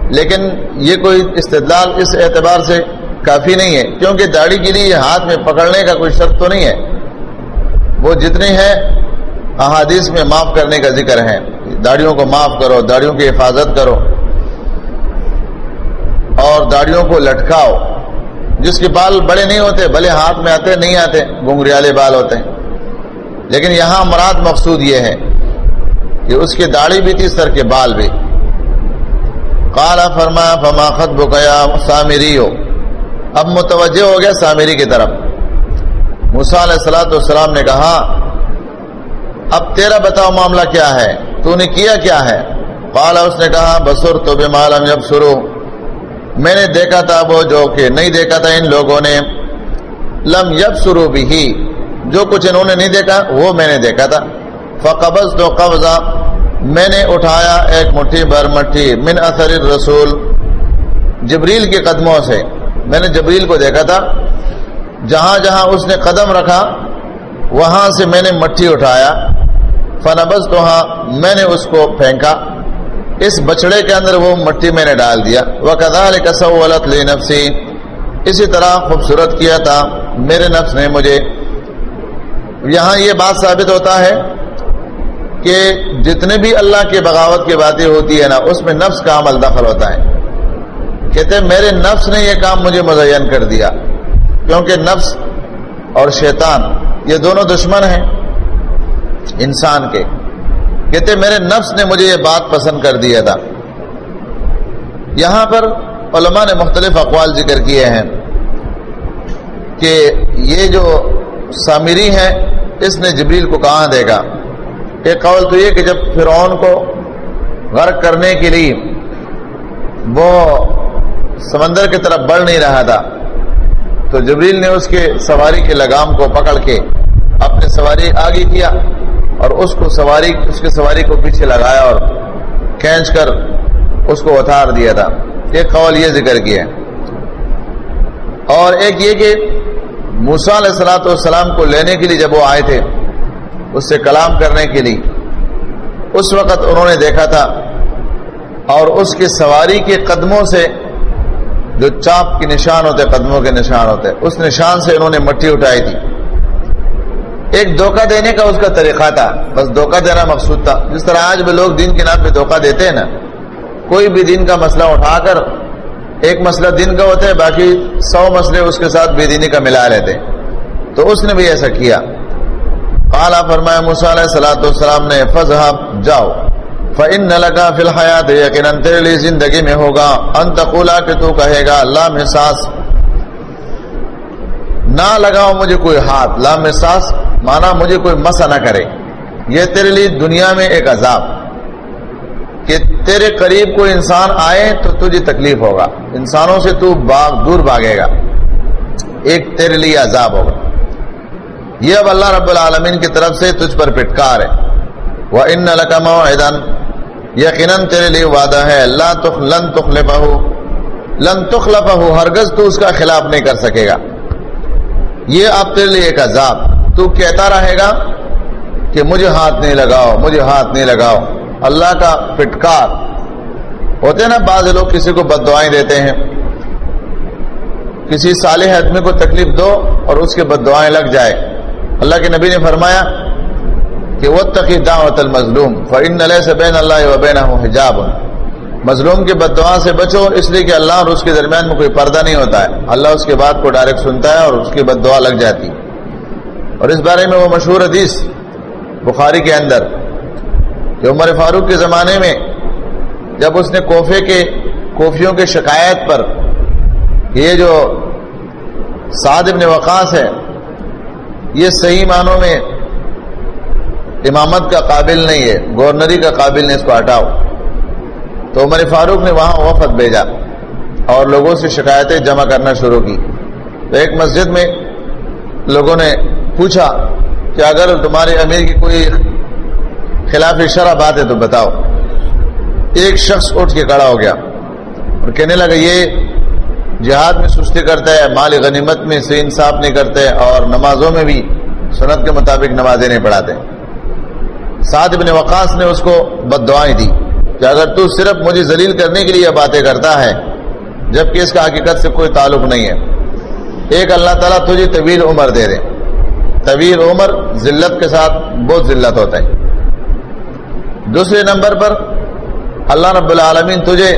لیکن یہ کوئی استدلال اس اعتبار سے کافی نہیں ہے، کیونکہ داڑھی کے لیے ہاتھ میں پکڑنے کا کوئی شرط تو نہیں ہے۔ وہ جتنے ہیں، احادیث میں معاف کرنے کا ذکر ہے داڑیوں کو معاف کرو داڑیوں کی حفاظت کرو۔ اور داڑیوں کو لٹکاؤ۔ جس کے بال بڑے نہیں ہوتے، بھلے ہاتھ میں آتے، نہیں آتے گنگریالے بال ہوتے۔ ہیں لیکن یہاں مراد مقصود یہ ہے کہ اس کی داڑھی بھی تھی، سر کے بال بھی۔ کالا فرما، فما خط بکیا سامری ہو اب متوجہ ہو گیا سامری کی طرف۔ مسا علیہ السلاۃ والسلام نے کہا، اب تیرا بتاؤ معاملہ کیا ہے؟ تو نے کیا کیا ہے؟ کالا اس نے کہا بسر تو بے معلوم جب شروع میں نے دیکھا تھا وہ جو کہ نہیں دیکھا تھا ان لوگوں نے۔ لم یب شروع بھی جو کچھ انہوں نے نہیں دیکھا، وہ میں نے دیکھا تھا۔ فقبض تو قبضہ۔ میں نے اٹھایا ایک مٹھی بھر مٹھی، من اثر رسول جبریل کے قدموں سے۔ میں نے جبریل کو دیکھا تھا۔ جہاں جہاں اس نے قدم رکھا، وہاں سے میں نے مٹھی اٹھایا۔ فنبز تو ہاں میں نے اس کو پھینکا۔ اس بچڑے کے اندر وہ مٹی میں نے ڈال دیا۔ وہ کدال کسولت لی نفسی اسی طرح خوبصورت کیا تھا۔ میرے نفس نے مجھے، یہاں یہ بات ثابت ہوتا ہے کہ جتنے بھی اللہ کے بغاوت کی باتیں ہوتی ہے نا، اس میں نفس کا عمل دخل ہوتا ہے۔ کہتے میرے نفس نے یہ کام مجھے مزین کر دیا۔ کیونکہ نفس اور شیطان، یہ دونوں دشمن ہیں انسان کے۔ کہتے میرے نفس نے مجھے یہ بات پسند کر دیا تھا یہاں پر علماء نے مختلف اقوال ذکر کیے ہیں کہ یہ جو سامری ہے اس نے جبریل کو کہاں دے گا ایک قول تو یہ کہ جب فرعون کو غرق کرنے کے لیے وہ سمندر کی طرف بڑھ نہیں رہا تھا، تو جبریل نے اس کے سواری کے لگام کو پکڑ کے اپنے سواری آگے کیا اور اس کو سواری، اس کے سواری کو پیچھے لگایا اور کھینچ کر اس کو اتار دیا تھا۔ ایک قول یہ ذکر کیا اور ایک یہ کہ موسا علیہ السلاۃ والسلام کو لینے کے لیے جب وہ آئے تھے اس سے کلام کرنے کے لیے۔ اس وقت انہوں نے دیکھا تھا اور اس کی سواری کے قدموں سے جو چاپ کے نشان ہوتے، قدموں کے نشان ہوتے، اس نشان سے انہوں نے مٹی اٹھائی تھی۔ ایک دھوکہ دینے کا اس کا طریقہ تھا، بس دھوکہ دینا مقصود تھا۔ جس طرح آج بھی لوگ دین کے نام پہ دھوکہ دیتے ہیں نا، کوئی بھی دین کا مسئلہ اٹھا کر ایک مسئلہ دن کا ہوتا ہے، باقی سو مسئلے اس کے ساتھ بے دینی کا ملا لیتے۔ تو اس نے بھی ایسا کیا۔ فرمایا علیہ والسلام نے فضحب جاؤ۔ فن لگا فی الحیات یقیناً تیرے لیے زندگی میں ہوگا۔ انتقولا کہ تو کہے گا اللہ میں نہ لگاؤ مجھے کوئی ہاتھ۔ لا میں مانا مجھے کوئی مسا نہ کرے۔ یہ تیرے لیے دنیا میں ایک عذاب۔ کہ تیرے قریب کوئی انسان آئے تو تجھے تکلیف ہوگا۔ انسانوں سے تو باغ دور بھاگے گا۔ ایک تیرے لیے عذاب ہوگا۔ یہ اب اللہ رب العالمین کی طرف سے تجھ پر پٹکار ہے۔ وہ ان لکم یقیناً تیرے لیے وعدہ ہے۔ اللہ تخ، لن تخل بہو لن تخل بہو ہرگز تو اس کا خلاف نہیں کر سکے گا۔ یہ اب تیرے لیے ایک عذاب۔ تو کہتا رہے گا کہ مجھے ہاتھ نہیں لگاؤ، مجھے ہاتھ نہیں لگاؤ۔ اللہ کا پٹکار۔ ہوتے ہیں نا، بعض لوگ کسی کو بد دعائیں دیتے ہیں۔ کسی صالح آدمی کو تکلیف دو اور اس کے بد دعائیں لگ جائے۔ اللہ کے نبی نے فرمایا کہ وہ تقی دعوت المظلوم فن سے بین اللہ وبین حجاب۔ مظلوم کے بد دعا سے بچو اس لیے کہ اللہ اور اس کے درمیان میں کوئی پردہ نہیں ہوتا ہے۔ اللہ اس کے بات کو ڈائریکٹ سنتا ہے اور اس کی بد دعا لگ جاتی اور اس بارے میں وہ مشہور حدیث بخاری کے اندر کہ عمر فاروق کے زمانے میں جب اس نے کوفے کے کوفیوں کے شکایت پر یہ جو سعد ابن وقاص ہے یہ صحیح معنوں میں امامت کا قابل نہیں ہے، گورنری کا قابل نہیں، اس کو ہٹاؤ۔ تو عمر فاروق نے وہاں وفد بھیجا اور لوگوں سے شکایتیں جمع کرنا شروع کی۔ تو ایک مسجد میں لوگوں نے پوچھا کہ اگر تمہارے امیر کی کوئی خلاف شرح بات ہے تو بتاؤ۔ ایک شخص اٹھ کے کھڑا ہو گیا اور کہنے لگا، یہ جہاد میں سستی کرتا ہے، مال غنیمت میں سے انصاف نہیں کرتے اور نمازوں میں بھی سنت کے مطابق نمازیں نہیں پڑھاتے۔ سعد ابن وقاص نے اس کو بد دعائیں دی کہ اگر تو صرف مجھے ذلیل کرنے کے لیے باتیں کرتا ہے، جبکہ اس کا حقیقت سے کوئی تعلق نہیں ہے۔ ایک اللہ تعالیٰ تجھے طویل عمر دے دے۔ طویل عمر ذلت کے ساتھ بہت ذلت ہوتا ہے۔ دوسرے نمبر پر اللہ رب العالمین تجھے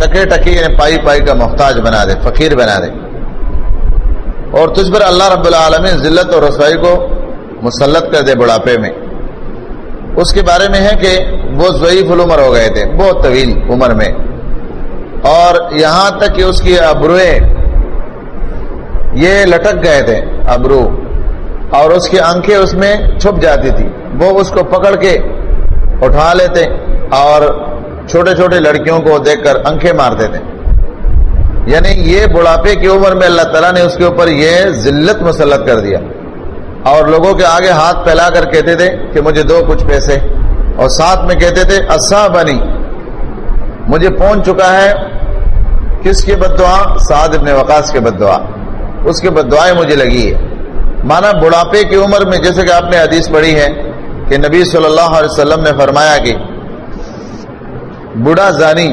ٹکے ٹکی یعنی پائی پائی کا محتاج بنا دے، فقیر بنا دے۔ اور تجھ پر اللہ رب العالمین ذلت اور رسوائی کو مسلط کر دے بڑھاپے میں۔ اس کے بارے میں ہے کہ وہ ضعیف العمر ہو گئے تھے، بہت طویل عمر میں۔ اور یہاں تک کہ اس کی ابروے یہ لٹک گئے تھے، ابرو۔ اور اس کی آنکھیں اس میں چھپ جاتی تھی۔ وہ اس کو پکڑ کے اٹھا لیتے اور چھوٹے چھوٹے لڑکیوں کو دیکھ کر انکھیں مارتے تھے یعنی یہ بڑھاپے کی عمر میں اللہ تعالیٰ نے اس کے اوپر یہ ذلت مسلط کر دیا۔ اور لوگوں کے آگے ہاتھ پھیلا کر کہتے تھے کہ مجھے دو کچھ پیسے۔ اور ساتھ میں کہتے تھے اصا بنی مجھے پہنچ چکا ہے۔ کس کی بد دعا؟ سعد ابن وقاص کے بد دعا۔ اس کے بد دعائیں مجھے لگی ہے مانا بڑھاپے کی عمر میں، جیسے کہ آپ نے حدیث پڑھی ہے کہ نبی صلی اللہ علیہ وسلم نے فرمایا کہ بوڑھا زانی،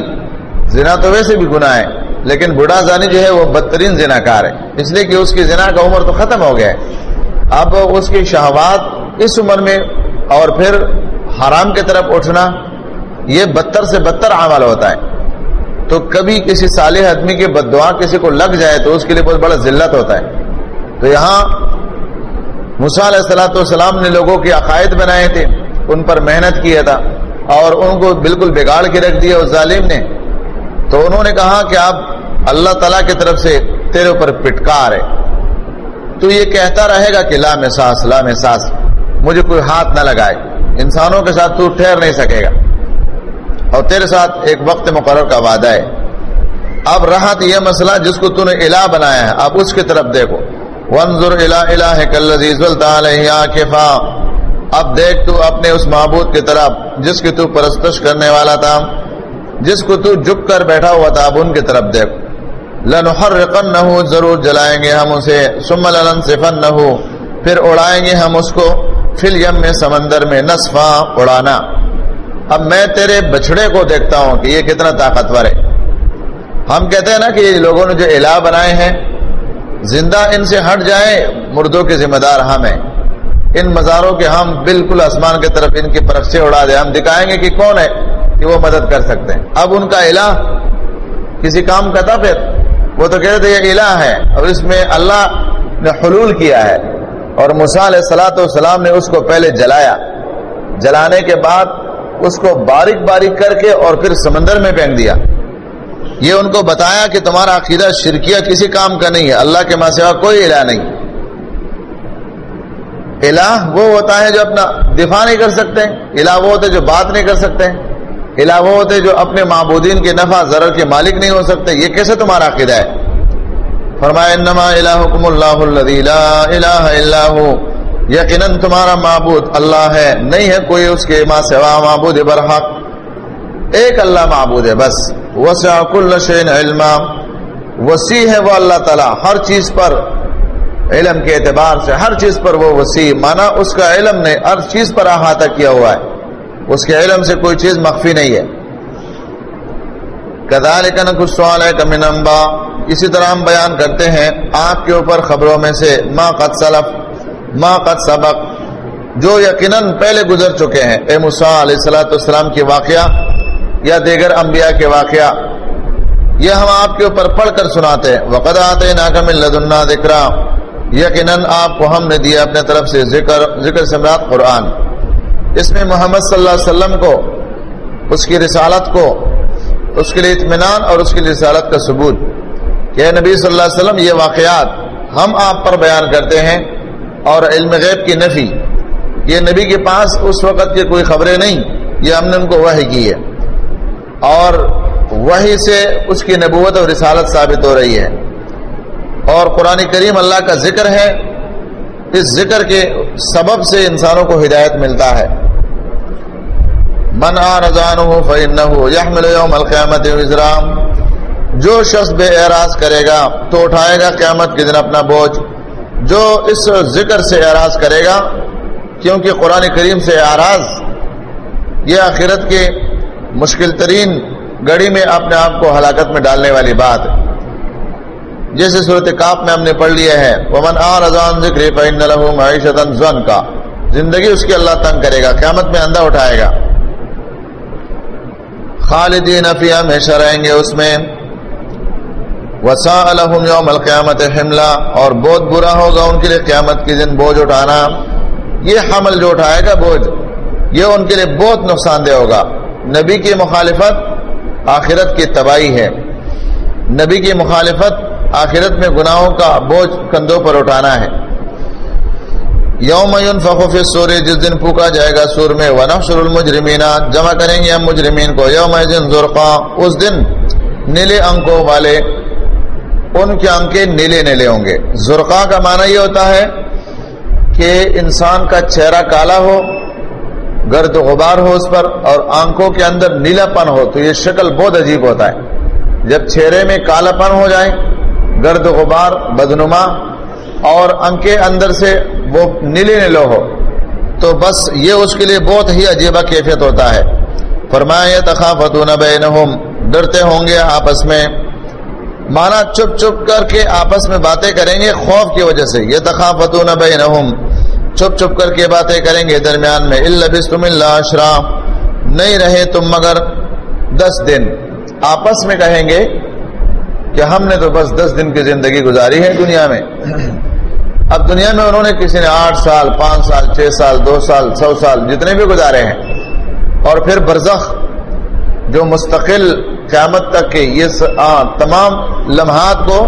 زنا تو ویسے بھی گناہ ہے، لیکن بوڑھا زانی جو ہے وہ بدترین زنا کار ہے۔ اس لیے کہ اس کی زنا کا عمر تو ختم ہو گیا ہے۔ اب اس کی شہوات اس عمر میں، اور پھر حرام کی طرف اٹھنا، یہ بدتر سے بدتر عمل ہوتا ہے۔ تو کبھی کسی صالح آدمی کے بد دعا کسی کو لگ جائے تو اس کے لیے بہت بڑا ذلت ہوتا ہے۔ تو یہاں علیہ السلاۃ والسلام نے لوگوں کے عقائد بنائے تھے، ان پر محنت کیا تھا اور ان کو بالکل بگاڑ کے رکھ دیا اس ظالم نے۔ تو انہوں نے کہا کہ آپ اللہ تعالیٰ کی طرف سے تیرے اوپر پٹکار ہے۔ تو یہ کہتا رہے گا کہ لام ساس لام ساس، مجھے کوئی ہاتھ نہ لگائے۔ انسانوں کے ساتھ تو ٹھہر نہیں سکے گا۔ اور تیرے ساتھ ایک وقت مقرر کا وعدہ ہے۔ اب رہا تو یہ مسئلہ جس کو تو نے الہ بنایا ہے۔ اب اس کی طرف دیکھو۔ ونظر الہ الہ کلذیذ علیہ آکفا اب دیکھ تو اپنے اس معبود کی طرف، جس کی تو پرستش کرنے والا تھا، جس کو تو جھک کر بیٹھا ہوا تھا، اب ان کی طرف دیکھ۔ لنحرقنه ضرور جلائیں گے ہم اسے، ثم لننصفنه پھر اڑائیں گے ہم اس کو۔ فل یم میں سمندر میں نصفا اڑانا۔ اب میں تیرے بچڑے کو دیکھتا ہوں کہ یہ کتنا طاقتور ہے۔ ہم کہتے ہیں نا کہ یہ لوگوں نے جو الہ بنائے ہیں، زندہ ان سے ہٹ جائیں، مردوں کے ذمہ دار ہم ہیں۔ ان مزاروں کے ہم بالکل آسمان کی طرف ان کی پرکشے اڑا دیں۔ ہم دکھائیں گے کہ کون ہے کہ وہ مدد کر سکتے ہیں۔ اب ان کا الہ کسی کام کا تھا پھر؟ وہ تو کہتے تھے یہ الہ ہے۔ اور اس میں اللہ نے حلول کیا ہے۔ اور علیہ سلاۃ والسلام نے اس کو پہلے جلایا۔ جلانے کے بعد اس کو باریک باریک کر کے اور پھر سمندر میں پھینک دیا۔ یہ ان کو بتایا کہ تمہارا عقیدہ شرکیہ کسی کام کا نہیں ہے۔ اللہ کے ماں سوا کوئی الہ نہیں۔ الہ وہ ہوتا ہے جو اپنا دفاع نہیں کر سکتے، الہ وہ ہوتے جو بات نہیں کر سکتے، الہ وہ ہوتے جو اپنے معبودین کے نفع ضرر کے مالک نہیں ہو سکتے، یہ کیسے تمہارا عقیدہ ہے؟ فرمایا، انما الہکم اللہ الذی لا الہ الا ہو۔ یقیناً تمہارا معبود اللہ ہے، نہیں ہے کوئی اس کے ماں سوا معبود برحق۔ ایک اللہ معبود ہے، بس۔ وسع کل شین علم وسیع ہے وہ اللہ تعالی، ہر چیز پر علم کے اعتبار سے ہر چیز پر وہ وسیع، مانا اس کا علم نے ہر چیز پر احاطہ کیا ہوا ہے۔ اس کے علم سے کوئی چیز مخفی نہیں ہے۔ کدالکن کچھ سوال ہے کمن امبا اسی طرح ہم بیان کرتے ہیں آپ کے اوپر خبروں میں سے ما قد سلف، ما قد سبق۔ جو یقیناً پہلے گزر چکے ہیں۔ اے مسا علیہ السلاۃ السلام کے واقعہ یا دیگر انبیاء کے واقعہ۔ یہ ہم آپ کے اوپر پڑھ کر سناتے ہیں۔ وقد آتے ناکم لدنا ذکر یقیناً آپ کو ہم نے دیا اپنے طرف سے ذکر ذکر سمراط قرآن۔ اس میں محمد صلی اللہ علیہ وسلم کو، اس کی رسالت کو، اس کے لیے اطمینان اور اس کے لیے رسالت کا ثبوت۔ کہ نبی صلی اللہ علیہ وسلم، یہ واقعات ہم آپ پر بیان کرتے ہیں اور علم غیب کی نفی۔ یہ نبی کے پاس اس وقت کی کوئی خبریں نہیں، یہ ہم نے ان کو وحی کی ہے۔ اور وہی سے اس کی نبوت اور رسالت ثابت ہو رہی ہے۔ اور قرآن کریم اللہ کا ذکر ہے، اس ذکر کے سبب سے انسانوں کو ہدایت ملتا ہے۔ من رضان القیامت وزرام جو شخص بے اعراض کرے گا تو اٹھائے گا قیامت کے دن اپنا بوجھ۔ جو اس ذکر سے اعراض کرے گا، کیونکہ قرآن کریم سے اعراض، یہ آخرت کے مشکل ترین گڑی میں اپنے آپ کو ہلاکت میں ڈالنے والی بات۔ ہے جیسے صورت کاپ میں ہم نے پڑھ لیا ہے، ومن آ رضان ذکر معیشت کا زندگی اس کی اللہ تنگ کرے گا، قیامت میں اندھا اٹھائے گا۔ خالدین فی ہمیشہ رہیں گے اس میں۔ وسا الحم یوم القیامت حملہ، اور بہت برا ہوگا ان کے لیے قیامت کے دن بوجھ اٹھانا۔ یہ حمل جو اٹھائے گا بوجھ، یہ ان کے لیے بہت نقصان دہ ہوگا۔ نبی کی مخالفت آخرت کی تباہی ہے۔ نبی کی مخالفت آخرت میں گناہوں کا بوجھ کندھوں پر اٹھانا ہے۔ یوم فخوف سور جس دن پھوکا جائے گا سور میں، ونحشر المجرمین، جمع کریں گے ہم مجرمین کو۔ یوم زرقا، اس دن نیلے انکوں والے، ان کے انکے نیلے نیلے ہوں گے۔ زرقا کا معنی یہ ہوتا ہے کہ انسان کا چہرہ کالا ہو، گرد و غبار ہو اس پر، اور آنکھوں کے اندر نیلا پن ہو، تو یہ شکل بہت عجیب ہوتا ہے۔ جب چہرے میں کالا پن ہو جائے گرد غبار، بدنما، اور انکے اندر سے وہ نیلے نیلو ہو تو بس یہ اس کے لیے بہت ہی عجیبہ کیفیت ہوتا ہے۔ فرمایا تخافتون بینہم ڈرتے ہوں گے آپس میں۔ مانا چپ چپ کر کے آپس میں باتیں کریں گے خوف کی وجہ سے۔ یہ تخافتون بینہم۔ چپ چپ کر کے باتیں کریں گے درمیان میں۔ البستم اللہ اشرام نہیں رہے تم مگر دس دن۔ آپس میں کہیں گے کہ ہم نے تو بس دس دن کی زندگی گزاری ہے دنیا میں۔ اب دنیا میں انہوں نے کسی نے آٹھ سال، پانچ سال، چھ سال، دو سال، سو سال جتنے بھی گزارے ہیں۔ اور پھر برزخ جو مستقل قیامت تک کے یہ تمام لمحات کو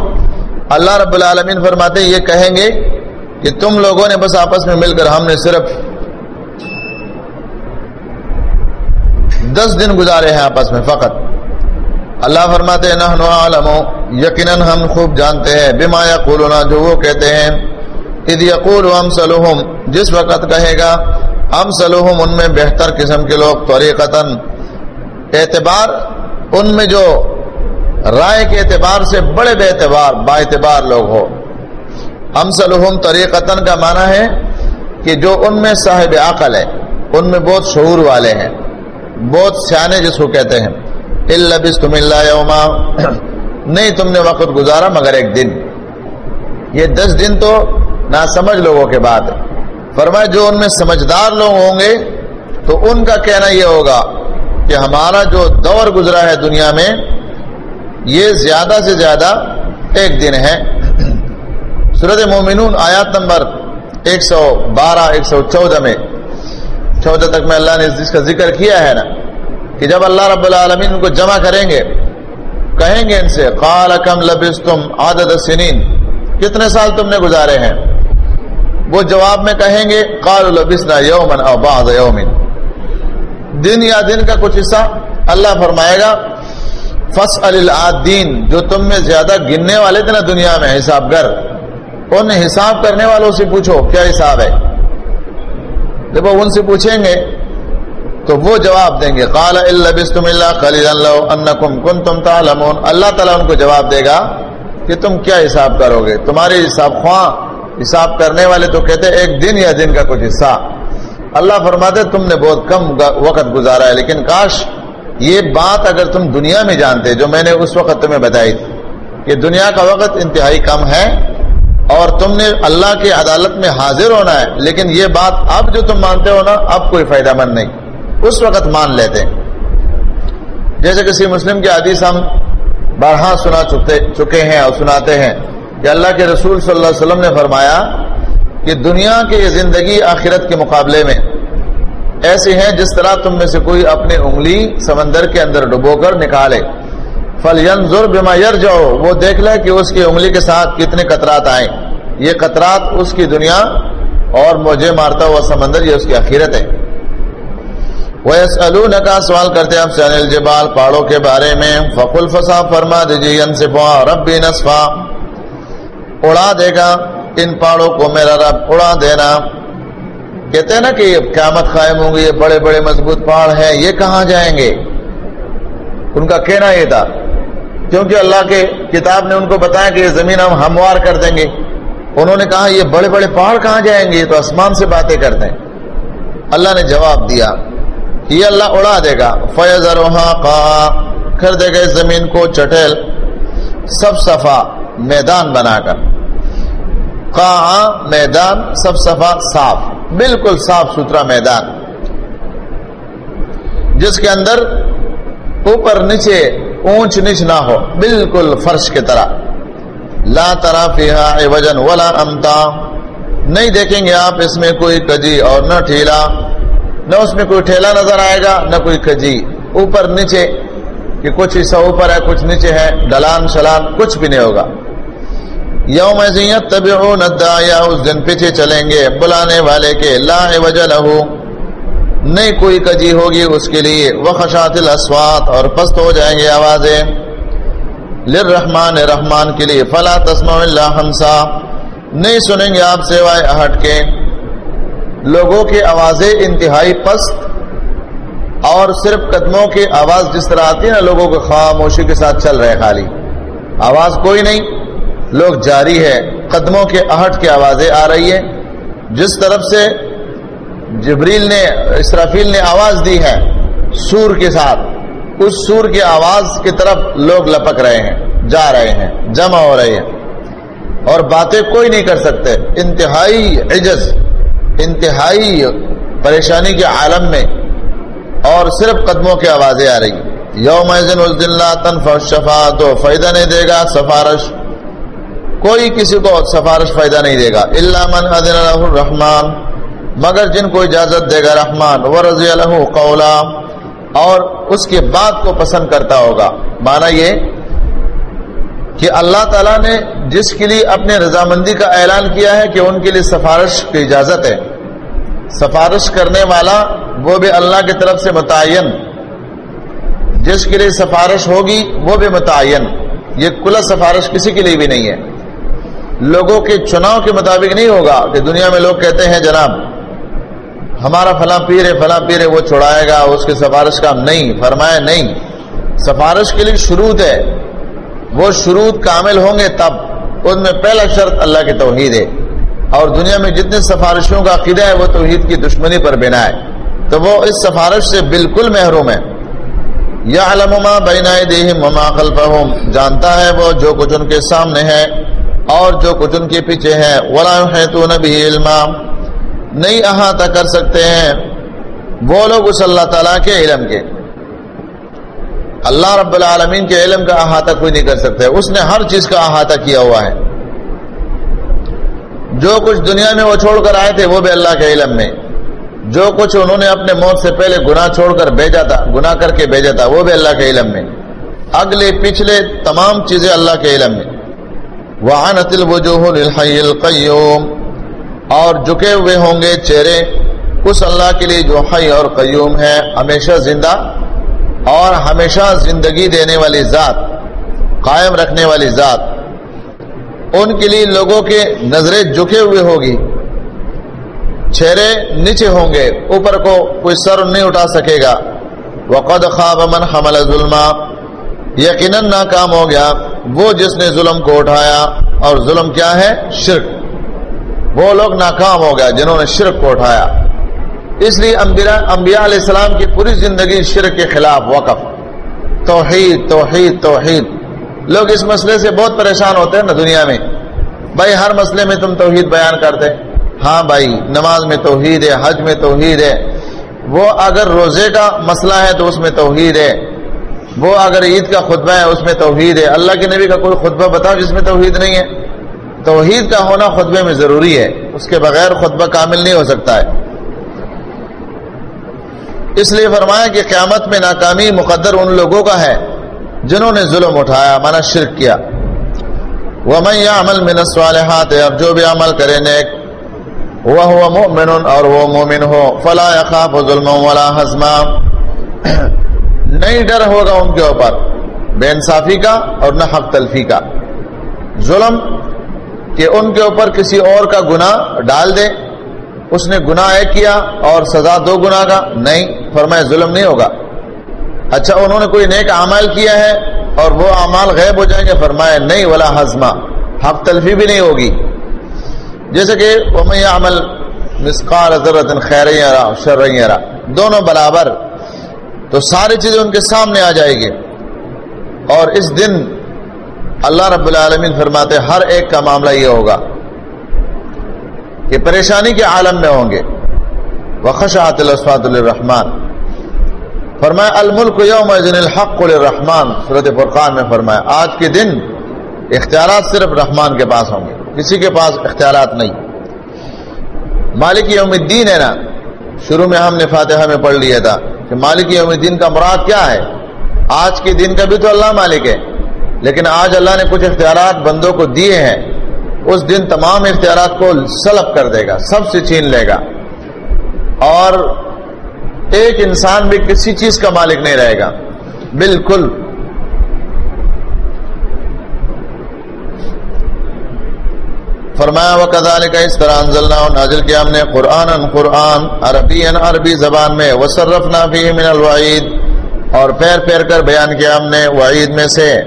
اللہ رب العالمین فرماتے یہ کہیں گے کہ تم لوگوں نے بس آپس میں مل کر ہم نے صرف دس دن گزارے ہیں آپس میں، فقط۔ اللہ فرماتے نحن عالم یقیناً ہم خوب جانتے ہیں۔ بما یقولنا جو وہ کہتے ہیں، اذ یقول امثلهم جس وقت کہے گا امثلهم ان میں بہتر قسم کے لوگ طریقتا اعتبار، ان میں جو رائے کے اعتبار سے بڑے بے اعتبار، با اعتبار لوگ ہو۔ امثلهم طریقتا کا معنی ہے کہ جو ان میں صاحب عقل ہے، ان میں بہت شعور والے ہیں، بہت سیانے جس کو کہتے ہیں۔ اللہ یوما. نہیں تم نے وقت گزارا مگر ایک دن. یہ دس دن تو نہ سمجھ لوگوں کے بعد. فرمایا جو ان میں سمجھدار لوگ ہوں گے تو ان کا کہنا یہ ہوگا کہ ہمارا جو دور گزرا ہے دنیا میں، یہ زیادہ سے زیادہ ایک دن ہے۔ صورت مومنون آیات نمبر ایک سو بارہ، ایک سو چودہ میں چھوٹے تک میں اللہ نے اس کا ذکر کیا ہے نا۔ کہ جب اللہ رب العالمین ان کو جمع کریں گے، کہیں گے ان سے، قال کم لبس تم عادت سنین۔ کتنے سال تم نے گزارے ہیں؟ وہ جواب میں کہیں گے، قال لبسنا یومن او بعض یومن۔ دن یا دن کا کچھ حصہ اللہ فرمائے گا فص العادین، جو تم میں زیادہ گننے والے تھے نا دنیا میں، حساب گر۔ ان حساب کرنے والوں سے پوچھو، کیا حساب ہے؟ جب وہ ان سے پوچھیں گے تو وہ جواب دیں گے۔ قال البستم اللہ خلی اللہ انکم کنتم تعلمون۔ اللہ تعالیٰ ان کو جواب دے گا کہ تم کیا حساب کرو گے۔ تمہارے حساب خواہ حساب کرنے والے تو کہتے ایک دن یا دن کا کچھ حصہ۔ اللہ فرماتے تم نے بہت کم وقت گزارا ہے، لیکن کاش یہ بات اگر تم دنیا میں جانتے، جو میں نے اس وقت تمہیں بتائی تھی کہ دنیا کا وقت انتہائی کم ہے اور تم نے اللہ کی عدالت میں حاضر ہونا ہے، لیکن یہ بات اب جو تم مانتے ہو نا، اب کوئی فائدہ مند نہیں۔ اس وقت مان لیتے جیسے کسی مسلم کی حدیث ہم بارہا سنا چکے ہیں اور سناتے ہیں کہ اللہ کے رسول صلی اللہ علیہ وسلم نے فرمایا کہ دنیا کی زندگی آخرت کے مقابلے میں ایسی ہیں جس طرح تم میں سے کوئی اپنی انگلی سمندر کے اندر ڈبو کر نکالے۔ فل بما یر جاؤ وہ دیکھ لے کہ اس کی انگلی کے ساتھ کتنے قطرات آئے یہ قطرات اس کی دنیا اور مجھے مارتا ہوا سمندر، یہ اس کی آخرت ہے۔ وہ کا سوال کرتے آپ سے انل جبال پہاڑوں کے بارے میں۔ فقل فسا فرما دیجیے رب نصفا۔ اڑا دے گا ان پہاڑوں کو، میرا رب، اڑا دینا۔ کہتے ہیں نا کہ یہ قیامت قائم ہوں گی، یہ بڑے بڑے مضبوط پہاڑ ہیں، یہ کہاں جائیں گے؟ ان کا کہنا یہ تھا۔ کیونکہ اللہ کے کتاب نے ان کو بتایا کہ یہ زمین ہم ہموار کر دیں گے۔ انہوں نے کہا یہ بڑے بڑے پہاڑ کہاں جائیں گے؟ یہ تو آسمان سے باتیں کرتے ہیں۔ اللہ نے جواب دیا۔ یہ اللہ اڑا دے گا۔ فیض کر دے گا اس زمین کو چٹیل، سب صفا میدان بنا کر۔ میدان، سب صفا، صاف۔ بالکل صاف ستھرا میدان۔ جس کے اندر اوپر نیچے اونچ نیچ نہ ہو، بالکل فرش کی طرح۔ لا ترا فیہا وجن ولا امتا۔ نہیں دیکھیں گے آپ اس میں کوئی کجی اور نہ ٹھیلا۔ نہ اس میں کوئی ٹھیلا نظر آئے گا، نہ کوئی کجی اوپر نیچے، کہ کچھ حصہ اوپر ہے، کچھ نیچے ہے ڈلان شلان، کچھ بھی نہیں ہوگا۔ یوم طبی اس دن پیچھے چلیں گے بلانے والے کے لا وجہ لہو نہیں کوئی کجی ہوگی اس کے لیے۔ وہ خشات الاسوات اور پست ہو جائیں گے آوازیں۔ لرحمان رحمان کے لیے۔ فلا تسمع اللہ ہمسا نہیں سنیں گے آپ سوائے ہٹ کے۔ لوگوں کی آوازیں انتہائی پست اور صرف قدموں کی آواز جس طرح آتی ہے نا، لوگوں کو خاموشی کے ساتھ چل رہے خالی۔ آواز کوئی نہیں، لوگ جاری ہے قدموں کے اہٹ کی آوازیں آ رہی ہے جس طرف سے جبریل نے، اسرافیل نے آواز دی ہے سور کے ساتھ، اس سور کی آواز کی طرف لوگ لپک رہے ہیں، جا رہے ہیں، جمع ہو رہے ہیں۔ اور باتیں کوئی نہیں کر سکتے۔ انتہائی عجز۔ انتہائی پریشانی کے عالم میں اور صرف قدموں کی آوازیں آ رہی یوم تنف شفا تو فائدہ نہیں دے گا سفارش۔ کوئی کسی کو سفارش فائدہ نہیں دے گا۔ اللہ من الرحمان مگر جن کو اجازت دے گا رحمان۔ و رضی اللہ قولا، اور اس کے بات کو پسند کرتا ہوگا۔ مانا یہ کہ اللہ تعالیٰ نے جس کے لیے اپنے رضامندی کا اعلان کیا ہے کہ ان کے لیے سفارش کی اجازت ہے۔ سفارش کرنے والا وہ بھی اللہ کی طرف سے متعین۔ جس کے لیے سفارش ہوگی وہ بھی متعین۔ یہ کل سفارش کسی کے لیے بھی نہیں ہے۔ لوگوں کے چناؤ کے مطابق نہیں ہوگا کہ دنیا میں لوگ کہتے ہیں، جناب، ہمارا فلاں پیر ہے، فلاں پیر ہے، وہ چھوڑائے گا، اس کے سفارش کا نہیں، فرمایا نہیں۔ سفارش کے لیے شروط ہے۔ وہ شروط کامل ہوں گے تب ان میں پہلا شرط اللہ کی توحید ہے۔ اور دنیا میں جتنے سفارشوں کا عقیدہ ہے، وہ توحید کی دشمنی پر بنا ہے۔ تو وہ اس سفارش سے بالکل محروم ہے۔ یا علما بینا مما خلفہم۔ جانتا ہے وہ جو کچھ ان کے سامنے ہے اور جو کچھ ان کے پیچھے ہے۔ ولا تو نبی علم نہیں احاطہ کر سکتے ہیں وہ لوگ اس اللہ تعالیٰ کے علم کے۔ اللہ رب العالمین کے علم کا احاطہ کوئی نہیں کر سکتے اس نے ہر چیز کا احاطہ کیا ہوا ہے۔ جو کچھ دنیا میں وہ چھوڑ کر آئے تھے، وہ بھی اللہ کے علم میں۔ جو کچھ انہوں نے اپنے موت سے پہلے گناہ چھوڑ کر بھیجا تھا، گناہ کر کے بھیجا تھا، وہ بھی اللہ کے علم میں۔ اگلے پچھلے تمام چیزیں اللہ کے علم میں۔ وعنت الوجوہ للحی القیوم اور جھکے ہوئے ہوں گے چہرے۔ اس اللہ کے لیے جو حی اور قیوم ہے، ہمیشہ زندہ اور ہمیشہ زندگی دینے والی ذات، قائم رکھنے والی ذات، ان کے لیے لوگوں کے نظریں جھکے ہوئے ہوگی۔ چہرے نیچے ہوں گے، اوپر کو کوئی سر نہیں اٹھا سکے گا۔ وقد خواب من حمل ظلم یقیناً ناکام ہو گیا وہ جس نے ظلم کو اٹھایا۔ اور ظلم کیا ہے؟ شرک۔ وہ لوگ ناکام ہو گیا جنہوں نے شرک کو اٹھایا۔ اس لیے انبیاء علیہ السلام کی پوری زندگی شرک کے خلاف وقف۔ توحید توحید توحید۔ لوگ اس مسئلے سے بہت پریشان ہوتے ہیں نا دنیا میں۔ بھائی، ہر مسئلے میں تم توحید بیان کرتے۔ ہاں بھائی، نماز میں توحید ہے، حج میں توحید ہے۔ وہ اگر روزے کا مسئلہ ہے تو اس میں توحید ہے۔ وہ اگر عید کا خطبہ ہے، اس میں توحید ہے۔ اللہ کے نبی کا کوئی خطبہ بتاؤ جس میں توحید نہیں ہے۔ توحید کا ہونا خطبے میں ضروری ہے۔ اس کے بغیر خطبہ کامل نہیں ہو سکتا ہے۔ اس لیے فرمایا کہ قیامت میں ناکامی مقدر ان لوگوں کا ہے جنہوں نے ظلم اٹھایا مانا شرک کیا۔ وہ میں یہ عمل میں نسوالحات اب جو بھی عمل کرے نیک وہ ہوا مومن اور وہ مومن ہو، فلا خاف ظلم ولا ہزما نہیں ڈر ہوگا ان کے اوپر، بے انصافی کا اور نہ حق تلفی کا۔ ظلم کہ ان کے اوپر کسی اور کا گناہ ڈال دے۔ اس نے گناہ ایک کیا اور سزا دو گنا کا؟ نہیں فرمائے ظلم نہیں ہوگا۔ اچھا انہوں نے کوئی نیک اعمال کیا ہے اور وہ اعمال غیب ہو جائیں گے؟ فرمائے نہیں، ولا ہزما حق تلفی بھی نہیں ہوگی۔ جیسے کہ عمل مسقال حضرت خیر شر دونوں برابر۔ تو ساری چیزیں ان کے سامنے آ جائے گی۔ اور اس دن اللہ رب العالمین فرماتے ہر ایک کا معاملہ یہ ہوگا۔ کہ پریشانی کے عالم میں ہوں گے۔ وخشات الاسفات الرحمان فرمایا الملک یوم الحق الرحمان صورت فرقان میں فرمایا، آج کے دن اختیارات صرف رحمان کے پاس ہوں گے، کسی کے پاس اختیارات نہیں۔ مالک یوم الدین ہے نا، شروع میں ہم نے فاتحہ میں پڑھ لیا تھا کہ مالک یوم الدین کا مراد کیا ہے۔ آج کے دن کا بھی تو اللہ مالک ہے، لیکن آج اللہ نے کچھ اختیارات بندوں کو دیے ہیں۔ اس دن تمام اختیارات کو سلب کر دے گا، سب سے چھین لے گا۔ اور ایک انسان بھی کسی چیز کا مالک نہیں رہے گا۔ بالکل۔ فرمایا و کدال کا اس طرح نازل کیا ہم نے قرآن قرآن عربی عربی زبان میں۔ وصرف نافی من الوعید اور پیر پیر کر بیان کیا ہم نے۔ وعید میں سے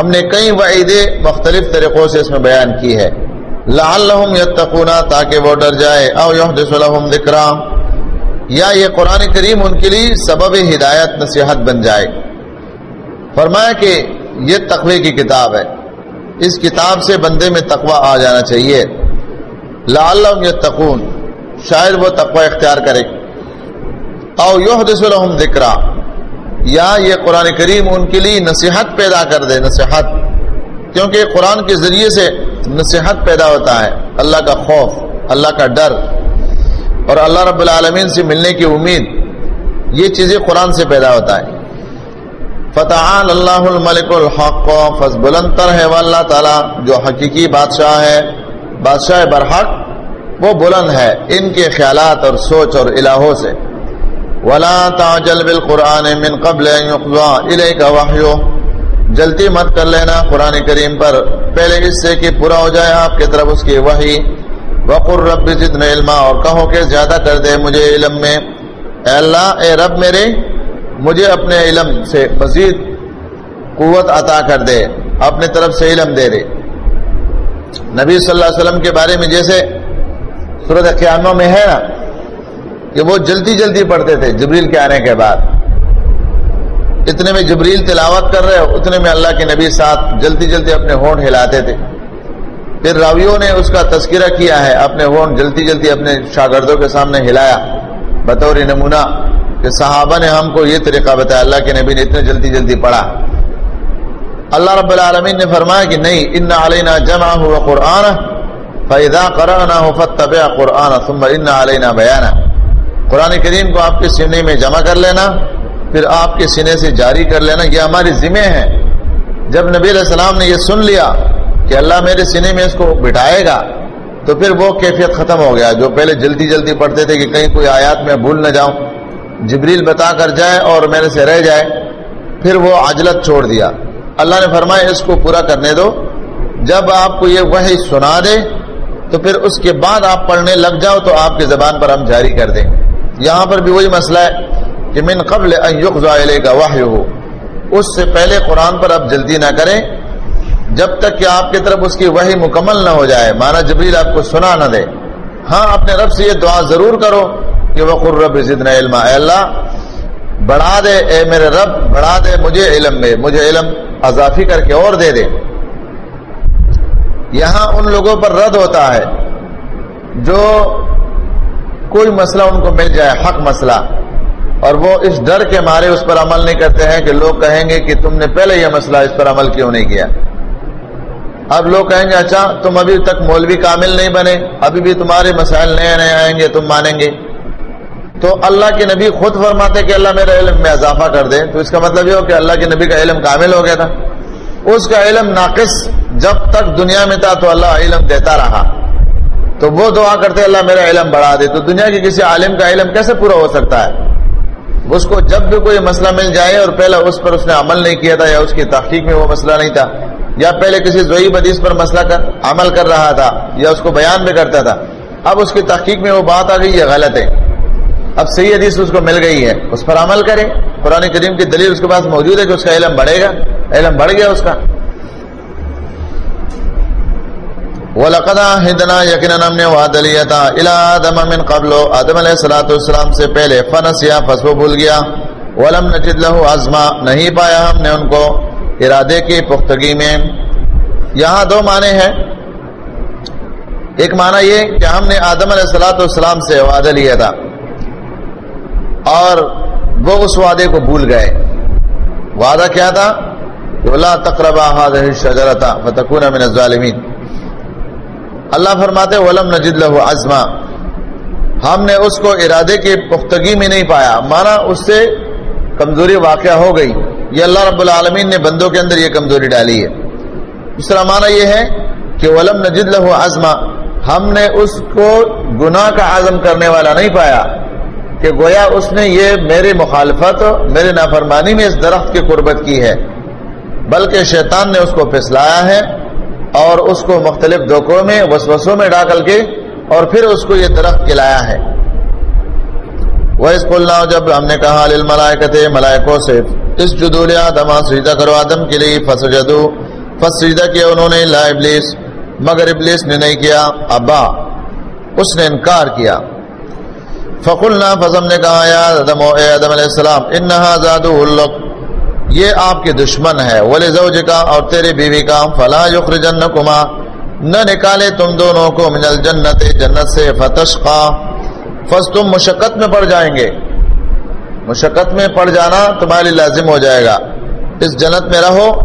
ہم نے کئی وعیدیں مختلف طریقوں سے اس میں بیان کی ہے۔ لعلہم یتقونا تاکہ وہ ڈر جائے، او یحدث لهم ذکرا یا یہ قرآن کریم ان کے لیے سبب ہدایت، نصیحت بن جائے۔ فرمایا کہ یہ تقوی کی کتاب ہے۔ اس کتاب سے بندے میں تقوی آ جانا چاہیے۔ لعلہم یتقون، شاید وہ تقوی اختیار کرے۔ او یحدث لهم ذکرا یا یہ قرآن کریم ان کے لیے نصیحت پیدا کر دے، نصیحت۔ کیونکہ قرآن کے ذریعے سے نصیحت پیدا ہوتا ہے، اللہ کا خوف، اللہ کا ڈر۔ اور اللہ رب العالمین سے ملنے کی امید، یہ چیزیں قرآن سے پیدا ہوتا ہے۔ فتح اللہ الملک الحق فض بلندر ہے وہ اللہ تعالیٰ، جو حقیقی بادشاہ ہے، بادشاہ برحق، وہ بلند ہے ان کے خیالات اور سوچ اور الہوں سے۔ ولا تعجل بالقران من قبل ان يقضى اليك وحيه۔ جلدی مت کر لینا قرآن کریم پر۔ پہلے اس سے کہ پورا ہو جائے آپ کی طرف اس کی وحی۔ وقر رب زدنا علما اور کہو کہ زیادہ کر دے مجھے علم میں۔ اے اللہ، اے رب میرے، مجھے اپنے علم سے مزید قوت عطا کر دے اپنے طرف سے علم دے دے۔ نبی صلی اللہ علیہ وسلم کے بارے میں جیسے صورت قیاموں میں ہے نا، کہ وہ جلدی جلدی پڑھتے تھے جبریل کے آنے کے بعد۔ اتنے میں جبریل تلاوت کر رہے اتنے میں اللہ کے نبی ساتھ جلدی جلدی اپنے ہونٹ ہلاتے تھے۔ پھر راویوں نے اس کا تذکرہ کیا ہے، اپنے ہونٹ جلدی جلدی اپنے شاگردوں کے سامنے ہلایا۔ بطور نمونہ کہ صحابہ نے ہم کو یہ طریقہ بتایا، اللہ کے نبی نے اتنے جلدی جلدی پڑھا۔ اللہ رب العالمین نے فرمایا کہ نہیں، ان علینا جمع ہوا قرآن فیدا قرآن فتب قرآن ثم ان علینا بیانہ قرآن کریم کو آپ کے سینے میں جمع کر لینا۔ پھر آپ کے سینے سے جاری کر لینا، یہ ہماری ذمہ ہے۔ جب نبی علیہ السلام نے یہ سن لیا کہ اللہ میرے سینے میں اس کو بٹھائے گا، تو پھر وہ کیفیت ختم ہو گیا۔ جو پہلے جلدی جلدی پڑھتے تھے کہ کہیں کوئی آیات میں بھول نہ جاؤں، جبریل بتا کر جائے اور میرے سے رہ جائے، پھر وہ عجلت چھوڑ دیا۔ اللہ نے فرمایا، اس کو پورا کرنے دو۔ جب آپ کو یہ وحی سنا دے، تو پھر اس کے بعد آپ پڑھنے لگ جاؤ، تو آپ کی زبان پر ہم جاری کر دیں یہاں پر بھی وہی مسئلہ ہے۔ کہ من قبل کا واہ ہو اس سے پہلے قرآن پر آپ جلدی نہ کریں۔ جب تک کہ آپ کی طرف اس کی وہی مکمل نہ ہو جائے، مانا جبریل آپ کو سنا نہ دے۔ ہاں اپنے رب سے یہ دعا ضرور کرو کہ وہ رب علم اے اللہ، بڑھا دے، اے میرے رب، بڑھا دے مجھے علم میں، مجھے علم اضافی کر کے اور دے دے۔ یہاں ان لوگوں پر رد ہوتا ہے جو کوئی مسئلہ ان کو مل جائے، حق مسئلہ۔ اور وہ اس ڈر کے مارے اس پر عمل نہیں کرتے ہیں کہ لوگ کہیں گے کہ تم نے پہلے یہ مسئلہ اس پر عمل کیوں نہیں کیا۔ اب لوگ کہیں گے اچھا تم ابھی تک مولوی کامل نہیں بنے، ابھی بھی تمہارے مسائل نئے نئے آئیں گے، تم مانیں گے۔ تو اللہ کے نبی خود فرماتے کہ اللہ میرے علم میں اضافہ کر دے۔ تو اس کا مطلب یہ ہو کہ اللہ کے نبی کا علم کامل ہو گیا تھا۔ اس کا علم ناقص جب تک دنیا میں تھا تو اللہ علم دیتا رہا۔ تو وہ دعا کرتے اللہ میرا علم بڑھا دے۔ تو دنیا کے کسی عالم کا علم کیسے پورا ہو سکتا ہے؟ اس کو جب بھی کوئی مسئلہ مل جائے اور پہلے اس پر اس نے عمل نہیں کیا تھا یا اس کی تحقیق میں وہ مسئلہ نہیں تھا، یا پہلے کسی ضعیب حدیث پر مسئلہ کر عمل کر رہا تھا یا اس کو بیان بھی کرتا تھا، اب اس کی تحقیق میں وہ بات آ گئی، یہ غلط ہے۔ اب صحیح حدیث اس کو مل گئی ہے، اس پر عمل کرے۔ قرآن کریم کی دلیل اس کے پاس موجود ہے کہ اس کا علم بڑھے گا۔ علم بڑھ گیا اس کا۔ وَلَقَدْ ہم نے وعد لیا تھا الى آدم من قبل، آدم علیہ الصلوۃ والسلام سے پہلے، فنسیا، پس وہ بھول گیا۔ ولم نجد له عزما، نہیں پایا ہم نے ان کو ارادے کی پختگی میں۔ یہاں دو معنی ہیں۔ ایک معنی یہ کہ ہم نے آدم علیہ الصلوۃ والسلام سے وعدہ لیا تھا۔ اور وہ اس وعدے کو بھول گئے۔ وعدہ کیا تھا؟ ولا تقربا هذه الشجره فتكون من الظالمين اللہ فرماتے ولم نجد لہو ازما ہم نے اس کو ارادے کی پختگی میں نہیں پایا، مانا اس سے کمزوری واقع ہو گئی۔ یہ اللہ رب العالمین نے بندوں کے اندر یہ کمزوری ڈالی ہے۔ دوسرا معنی یہ ہے کہ ولم نجد لہو ازما ہم نے اس کو گناہ کا عزم کرنے والا نہیں پایا کہ گویا اس نے یہ میری مخالفت میرے نافرمانی میں اس درخت کی قربت کی ہے، بلکہ شیطان نے اس کو پھسلایا ہے۔ اور اس کو مختلف دھوکوں میں، وسوسوں میں ڈاکل کے اور پھر اس کو یہ درخت کھلایا ہے۔ وہ اس جب ہم نے کہا ملائکت ملائکوں سے اس جدول آدم سجدہ کرو آدم کے لیے فس جدو فس سجدہ کیا انہوں نے، لا ابلیس۔ مگر ابلیس نے نہیں کیا، ابا، اس نے انکار کیا۔ فقلنا فضم نے کہا، یا آدم، اے آدم علیہ السلام انہا زادو اللق یہ آپ کے دشمن ہے۔ ولی زوج کا اور تیرے بیوی کا فلا یخرجنکما۔ نہ نکالے تم دونوں کو من الجنت، جنت سے فتشقا۔ فس تم مشقت میں پڑ جائیں گے۔ مشقت میں پڑ جانا تمہارے لازم ہو جائے گا۔ اس جنت میں رہو۔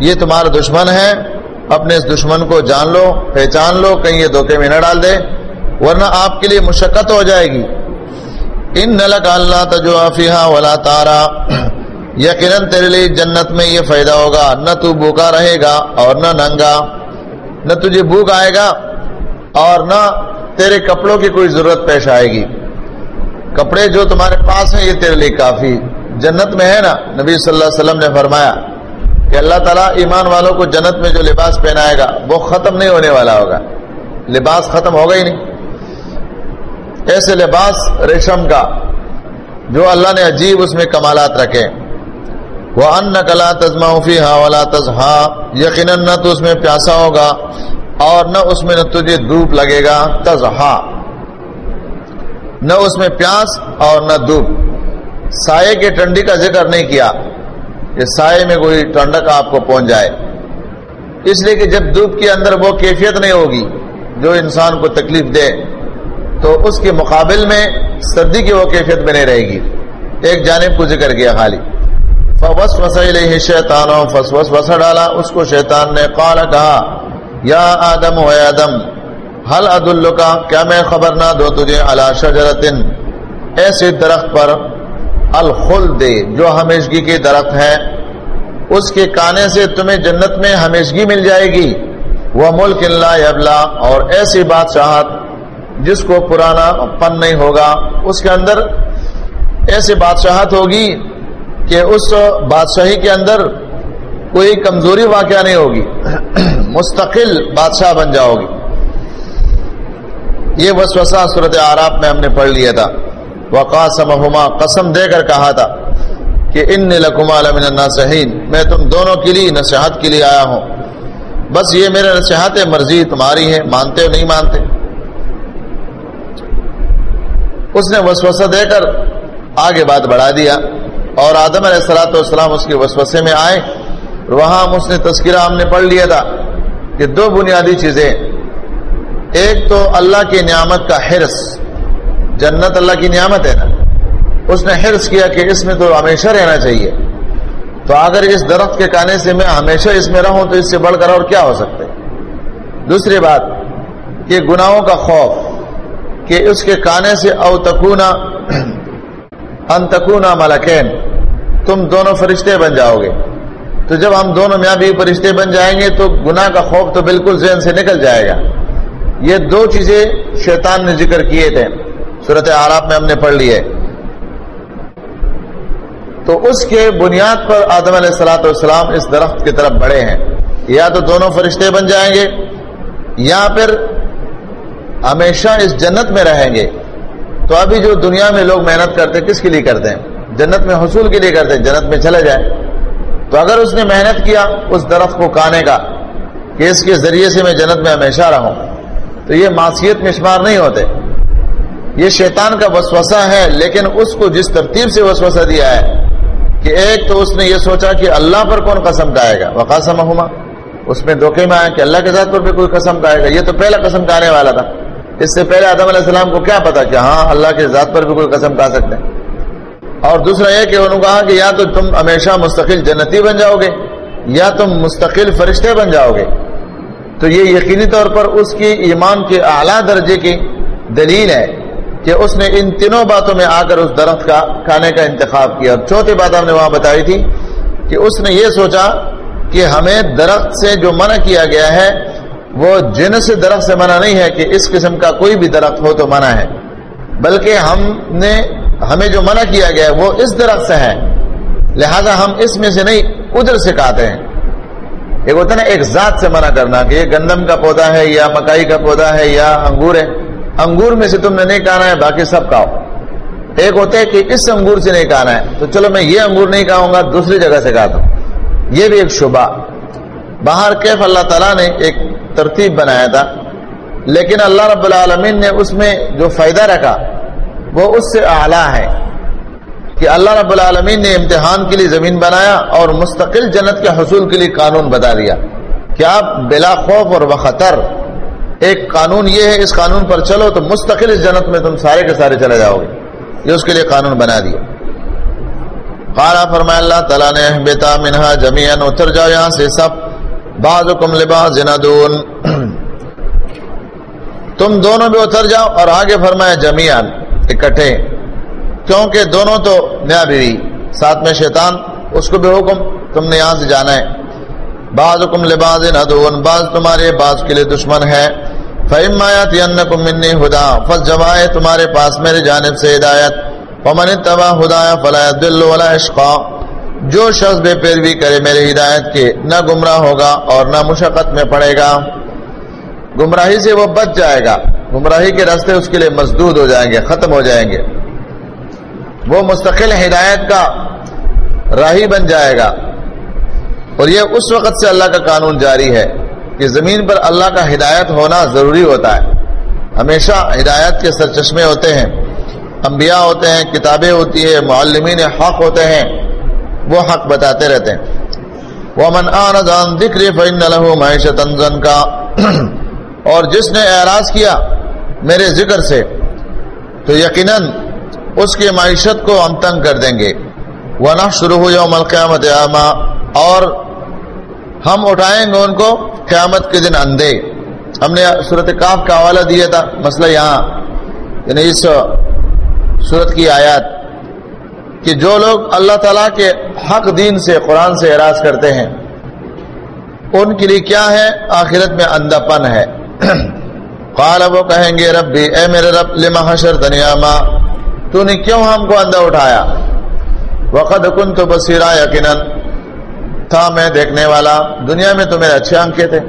یہ تمہارا دشمن ہے۔ اپنے اس دشمن کو جان لو، پہچان لو، کہیں یہ دھوکے میں نہ ڈال دے۔ ورنہ آپ کے لیے مشقت ہو جائے گی۔ ان نلک اللہ تجوافیہ ولا تارا۔ یقیناً تیرے لیے جنت میں یہ فائدہ ہوگا، نہ تو بھوکا رہے گا اور نہ ننگا، نہ تجھے بھوک آئے گا اور نہ تیرے کپڑوں کی کوئی ضرورت پیش آئے گی۔ کپڑے جو تمہارے پاس ہیں، یہ تیرے لیے کافی۔ جنت میں ہے نا؟ نبی صلی اللہ علیہ وسلم نے فرمایا کہ اللہ تعالیٰ ایمان والوں کو جنت میں جو لباس پہنائے گا، وہ ختم نہیں ہونے والا ہوگا۔ لباس ختم ہوگا ہی نہیں۔ ایسے لباس ریشم کا جو اللہ نے عجیب اس میں کمالات رکھے۔ وہ ان کلا تزما فی ہا والا تزہا یقیناً نہ تو اس میں پیاسا ہوگا اور نہ اس میں نہ تجھے دھوپ لگے گا۔ تزہا نہ اس میں پیاس اور نہ دھوپ۔ سائے کے ٹنڈی کا ذکر نہیں کیا کہ سائے میں کوئی ٹنڈک آپ کو پہنچ جائے۔ اس لیے کہ جب دھوپ کے اندر وہ کیفیت نہیں ہوگی جو انسان کو تکلیف دے، تو اس کے مقابل میں سردی کی وہ کیفیت بنے رہے گی۔ ایک جانب کو ذکر کیا خالی فوس وسیلے شیطان فسوس وسا ڈالا، اس کو شیطان نے قال کہا، یا آدم و آدم حل عد کا کیا میں خبر نہ دو تجھے؟ علا شجرتن، ایسے درخت پر الخلد، جو ہمیشگی کے درخت ہے اس کے کانے سے تمہیں جنت میں ہمیشگی مل جائے گی۔ وہ ملک اللہ ابلا اور ایسی بادشاہت جس کو پرانا پن نہیں ہوگا، اس کے اندر ایسی بادشاہت ہوگی کہ اس بادشاہی کے اندر کوئی کمزوری واقعہ نہیں ہوگی۔ مستقل بادشاہ بن جاؤ گی یہ وسوسہ صورت آراب میں ہم نے پڑھ لیا تھا۔ وقاسم قسم دے کر کہا تھا کہ ان لکما لمن الناصحین میں تم دونوں کے لیے نصیحت کے لیے آیا ہوں۔ بس یہ میرے نصیحت مرضی تمہاری ہے مانتے ہو نہیں مانتے۔ اس نے وسوسہ دے کر آگے بات بڑھا دیا۔ اور آدم علیہ السلاۃ والسلام اس کے وسوسے میں آئے وہاں اس نے تذکرہ ہم نے پڑھ لیا تھا کہ دو بنیادی چیزیں ایک تو اللہ کی نعمت کا حرص، جنت اللہ کی نعمت ہے نا۔ اس نے حرص کیا کہ اس میں تو ہمیشہ رہنا چاہیے۔ تو اگر اس درخت کے کانے سے میں ہمیشہ اس میں رہوں تو اس سے بڑھ کر اور کیا ہو سکتے دوسری بات کہ گناہوں کا خوف کہ اس کے کانے سے او تکونا ملکین، تم دونوں فرشتے بن جاؤ گے۔ تو جب ہم دونوں میاں بھی فرشتے بن جائیں گے، تو گناہ کا خوف تو بالکل ذہن سے نکل جائے گا۔ یہ دو چیزیں شیطان نے ذکر کیے تھے۔ صورت آراب میں ہم نے پڑھ لی ہے تو اس کے بنیاد پر آدم علیہ السلاۃ والسلام اس درخت کی طرف بڑھے ہیں۔ یا تو دونوں فرشتے بن جائیں گے، یا پھر ہمیشہ اس جنت میں رہیں گے۔ تو ابھی جو دنیا میں لوگ محنت کرتے کس کے لیے کرتے ہیں؟ جنت میں حصول کے لیے کرتے ہیں، جنت میں چلے جائیں تو اگر اس نے محنت کیا، اس درخت کو کانے کا، کہ اس کے ذریعے سے میں جنت میں ہمیشہ رہوں۔ تو یہ معاشیت میں شمار نہیں ہوتے۔ یہ شیطان کا وسوسہ ہے، لیکن اس کو جس ترتیب سے وسوسہ دیا ہے، کہ ایک تو اس نے یہ سوچا کہ اللہ پر کون قسم کہے گا۔ وقاسم ہما اس میں دھوکے میں آیا کہ اللہ کے ذات پر بھی کوئی قسم کہے گا۔ یہ تو پہلا قسم کہنے والا تھا۔ اس سے پہلے آدم علیہ السلام کو کیا پتا کہ ہاں اللہ کے ذات پر بھی کوئی قسم کہا سکتے ہیں اور دوسرا یہ کہ انہوں نے کہا کہ یا تو تم ہمیشہ مستقل جنتی بن جاؤ گے، یا تم مستقل فرشتے بن جاؤ گے۔ تو یہ یقینی طور پر اس کی ایمان کے اعلیٰ درجے کی دلیل ہے کہ اس نے ان تینوں باتوں میں آ کر اس درخت کا کھانے کا انتخاب کیا۔ اور چوتھی بات ہم نے وہاں بتائی تھی کہ اس نے یہ سوچا کہ ہمیں درخت سے جو منع کیا گیا ہے وہ جن سے درخت سے منع نہیں ہے کہ اس قسم کا کوئی بھی درخت ہو تو منع ہے۔ بلکہ ہم نے، ہمیں جو منع کیا گیا ہے وہ اس درخت سے ہے۔ لہذا ہم اس میں سے نہیں، ادھر سے کہتے ہیں۔ ایک ہوتا نا، ایک ذات سے منع کرنا کہ یہ گندم کا پودا ہے، یا مکائی کا پودا ہے، یا انگور ہے۔ انگور میں سے تم نے نہیں کہنا ہے، باقی سب کھاؤ ایک ہوتا ہے کہ اس انگور سے نہیں کہنا ہے۔ تو چلو میں یہ انگور نہیں کہوں گا، دوسری جگہ سے کہتا ہوں۔ یہ بھی ایک شبہ۔ باہر کیف اللہ تعالیٰ نے ایک ترتیب بنایا تھا؟ لیکن اللہ رب العالمین نے اس میں جو فائدہ رکھا، وہ اس سے اعلیٰ ہے کہ اللہ رب العالمین نے امتحان کے لیے زمین بنایا اور مستقل جنت کے حصول کے لیے قانون بتا دیا۔ کہ آپ بلا خوف اور بخطر، ایک قانون یہ ہے، اس قانون پر چلو تو مستقل اس جنت میں تم سارے کے سارے چلے جاؤ گے۔ یہ اس کے لیے قانون بنا دیا۔ قارا فرمایا، اللہ تعالیٰ نے بیتا منہا جمیان اتر جاؤ یہاں سے سب۔ بعض کم لباس جنادون تم دونوں بھی اتر جاؤ اور آگے فرمایا جمیان اکٹھے۔ کیونکہ دونوں تو نیا بیوی، ساتھ میں شیطان، اس کو بھی حکم تم نے یہاں سے جانا ہے۔ بعض کم لباس ندون بعض تمہارے بعض کے لیے دشمن ہے۔ فہم آیات منی ہدا فس جمائے تمہارے پاس میرے جانب سے ہدایت۔ پمن تبا ہدایا فلا دل ولا عشقا جو شخص بے پیروی کرے میرے ہدایت کے، نہ گمراہ ہوگا اور نہ مشقت میں پڑے گا۔ گمراہی سے وہ بچ جائے گا۔ گمراہی کے راستے اس کے لیے مزدود ہو جائیں گے، ختم ہو جائیں گے۔ وہ مستقل ہدایت کا راہی بن جائے گا۔ اور یہ اس وقت سے اللہ کا قانون جاری ہے کہ زمین پر اللہ کا ہدایت ہونا ضروری ہوتا ہے۔ ہمیشہ ہدایت کے سرچشمے ہوتے ہیں۔ انبیاء ہوتے ہیں، کتابیں ہوتی ہے معلمین حق ہوتے ہیں۔ وہ حق بتاتے رہتے ہیں۔ وہ من آن ذکر فن معیشت کا اور جس نے اعراض کیا میرے ذکر سے، تو یقیناً اس کی معیشت کو ہم تنگ کر دیں گے۔ وہ نہ شروع ہو یوم القیامت اور ہم اٹھائیں گے ان کو قیامت کے دن اندھے۔ ہم نے صورت کاف کا حوالہ دیا تھا، مسئلہ یہاں یعنی اس صورت کی آیات۔ کہ جو لوگ اللہ تعالیٰ کے حق دین سے قرآن سے اراض کرتے ہیں، ان کے لیے کیا ہے؟ آخرت میں اندھا پن ہے۔ قال وہ کہیں گے رب بھی اے میرے رب، لما حشر دنیا ماں تو نے کیوں ہم کو اندھا اٹھایا؟ وقت کن تو بصیرہ یقیناً تھا میں دیکھنے والا۔ دنیا میں تو میرے اچھے آنکھیں تھے۔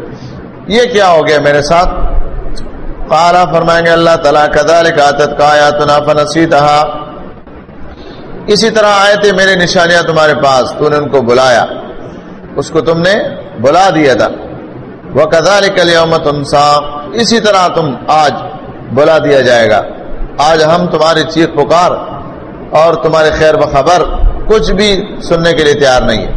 یہ کیا ہو گیا میرے ساتھ؟ قالا فرمائیں گے، اللہ تعالیٰ کذالک آتت کا آیاتنا فنسیتہا۔ اسی طرح آئے تھے میری نشانیاں تمہارے پاس، تو نے ان کو بلایا۔ اس کو تم نے بلا دیا تھا۔ وہ کدال کلیوم تنسا اسی طرح تم آج بلا دیا جائے گا۔ آج ہم تمہاری چیخ پکار اور تمہاری خیر بخبر کچھ بھی سننے کے لیے تیار نہیں ہے۔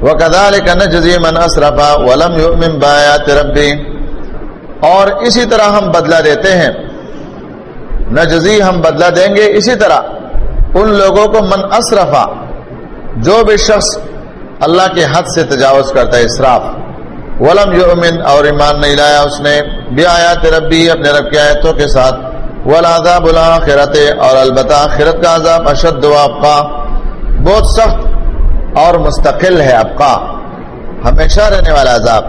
وہ کدال کا نجزی من اصرفا ولم یؤمن بآیات ربی اور اسی طرح ہم بدلہ دیتے ہیں۔ نجزی ہم بدلہ دیں گے اسی طرح۔ ان لوگوں کو من اصرفا جو بھی شخص اللہ کے حد سے تجاوز کرتا ہے، اسراف۔ ولم یؤمن، اور ایمان نہیں لایا اس نے۔ بھی آیات ربی، اپنے رب کی آیتوں کے ساتھ۔ والعذاب الاخرت، اور البتہ آخرت کا عذاب اشد و ابقا۔ بہت سخت اور مستقل ہے، ابقا۔ ہمیشہ رہنے والا عذاب۔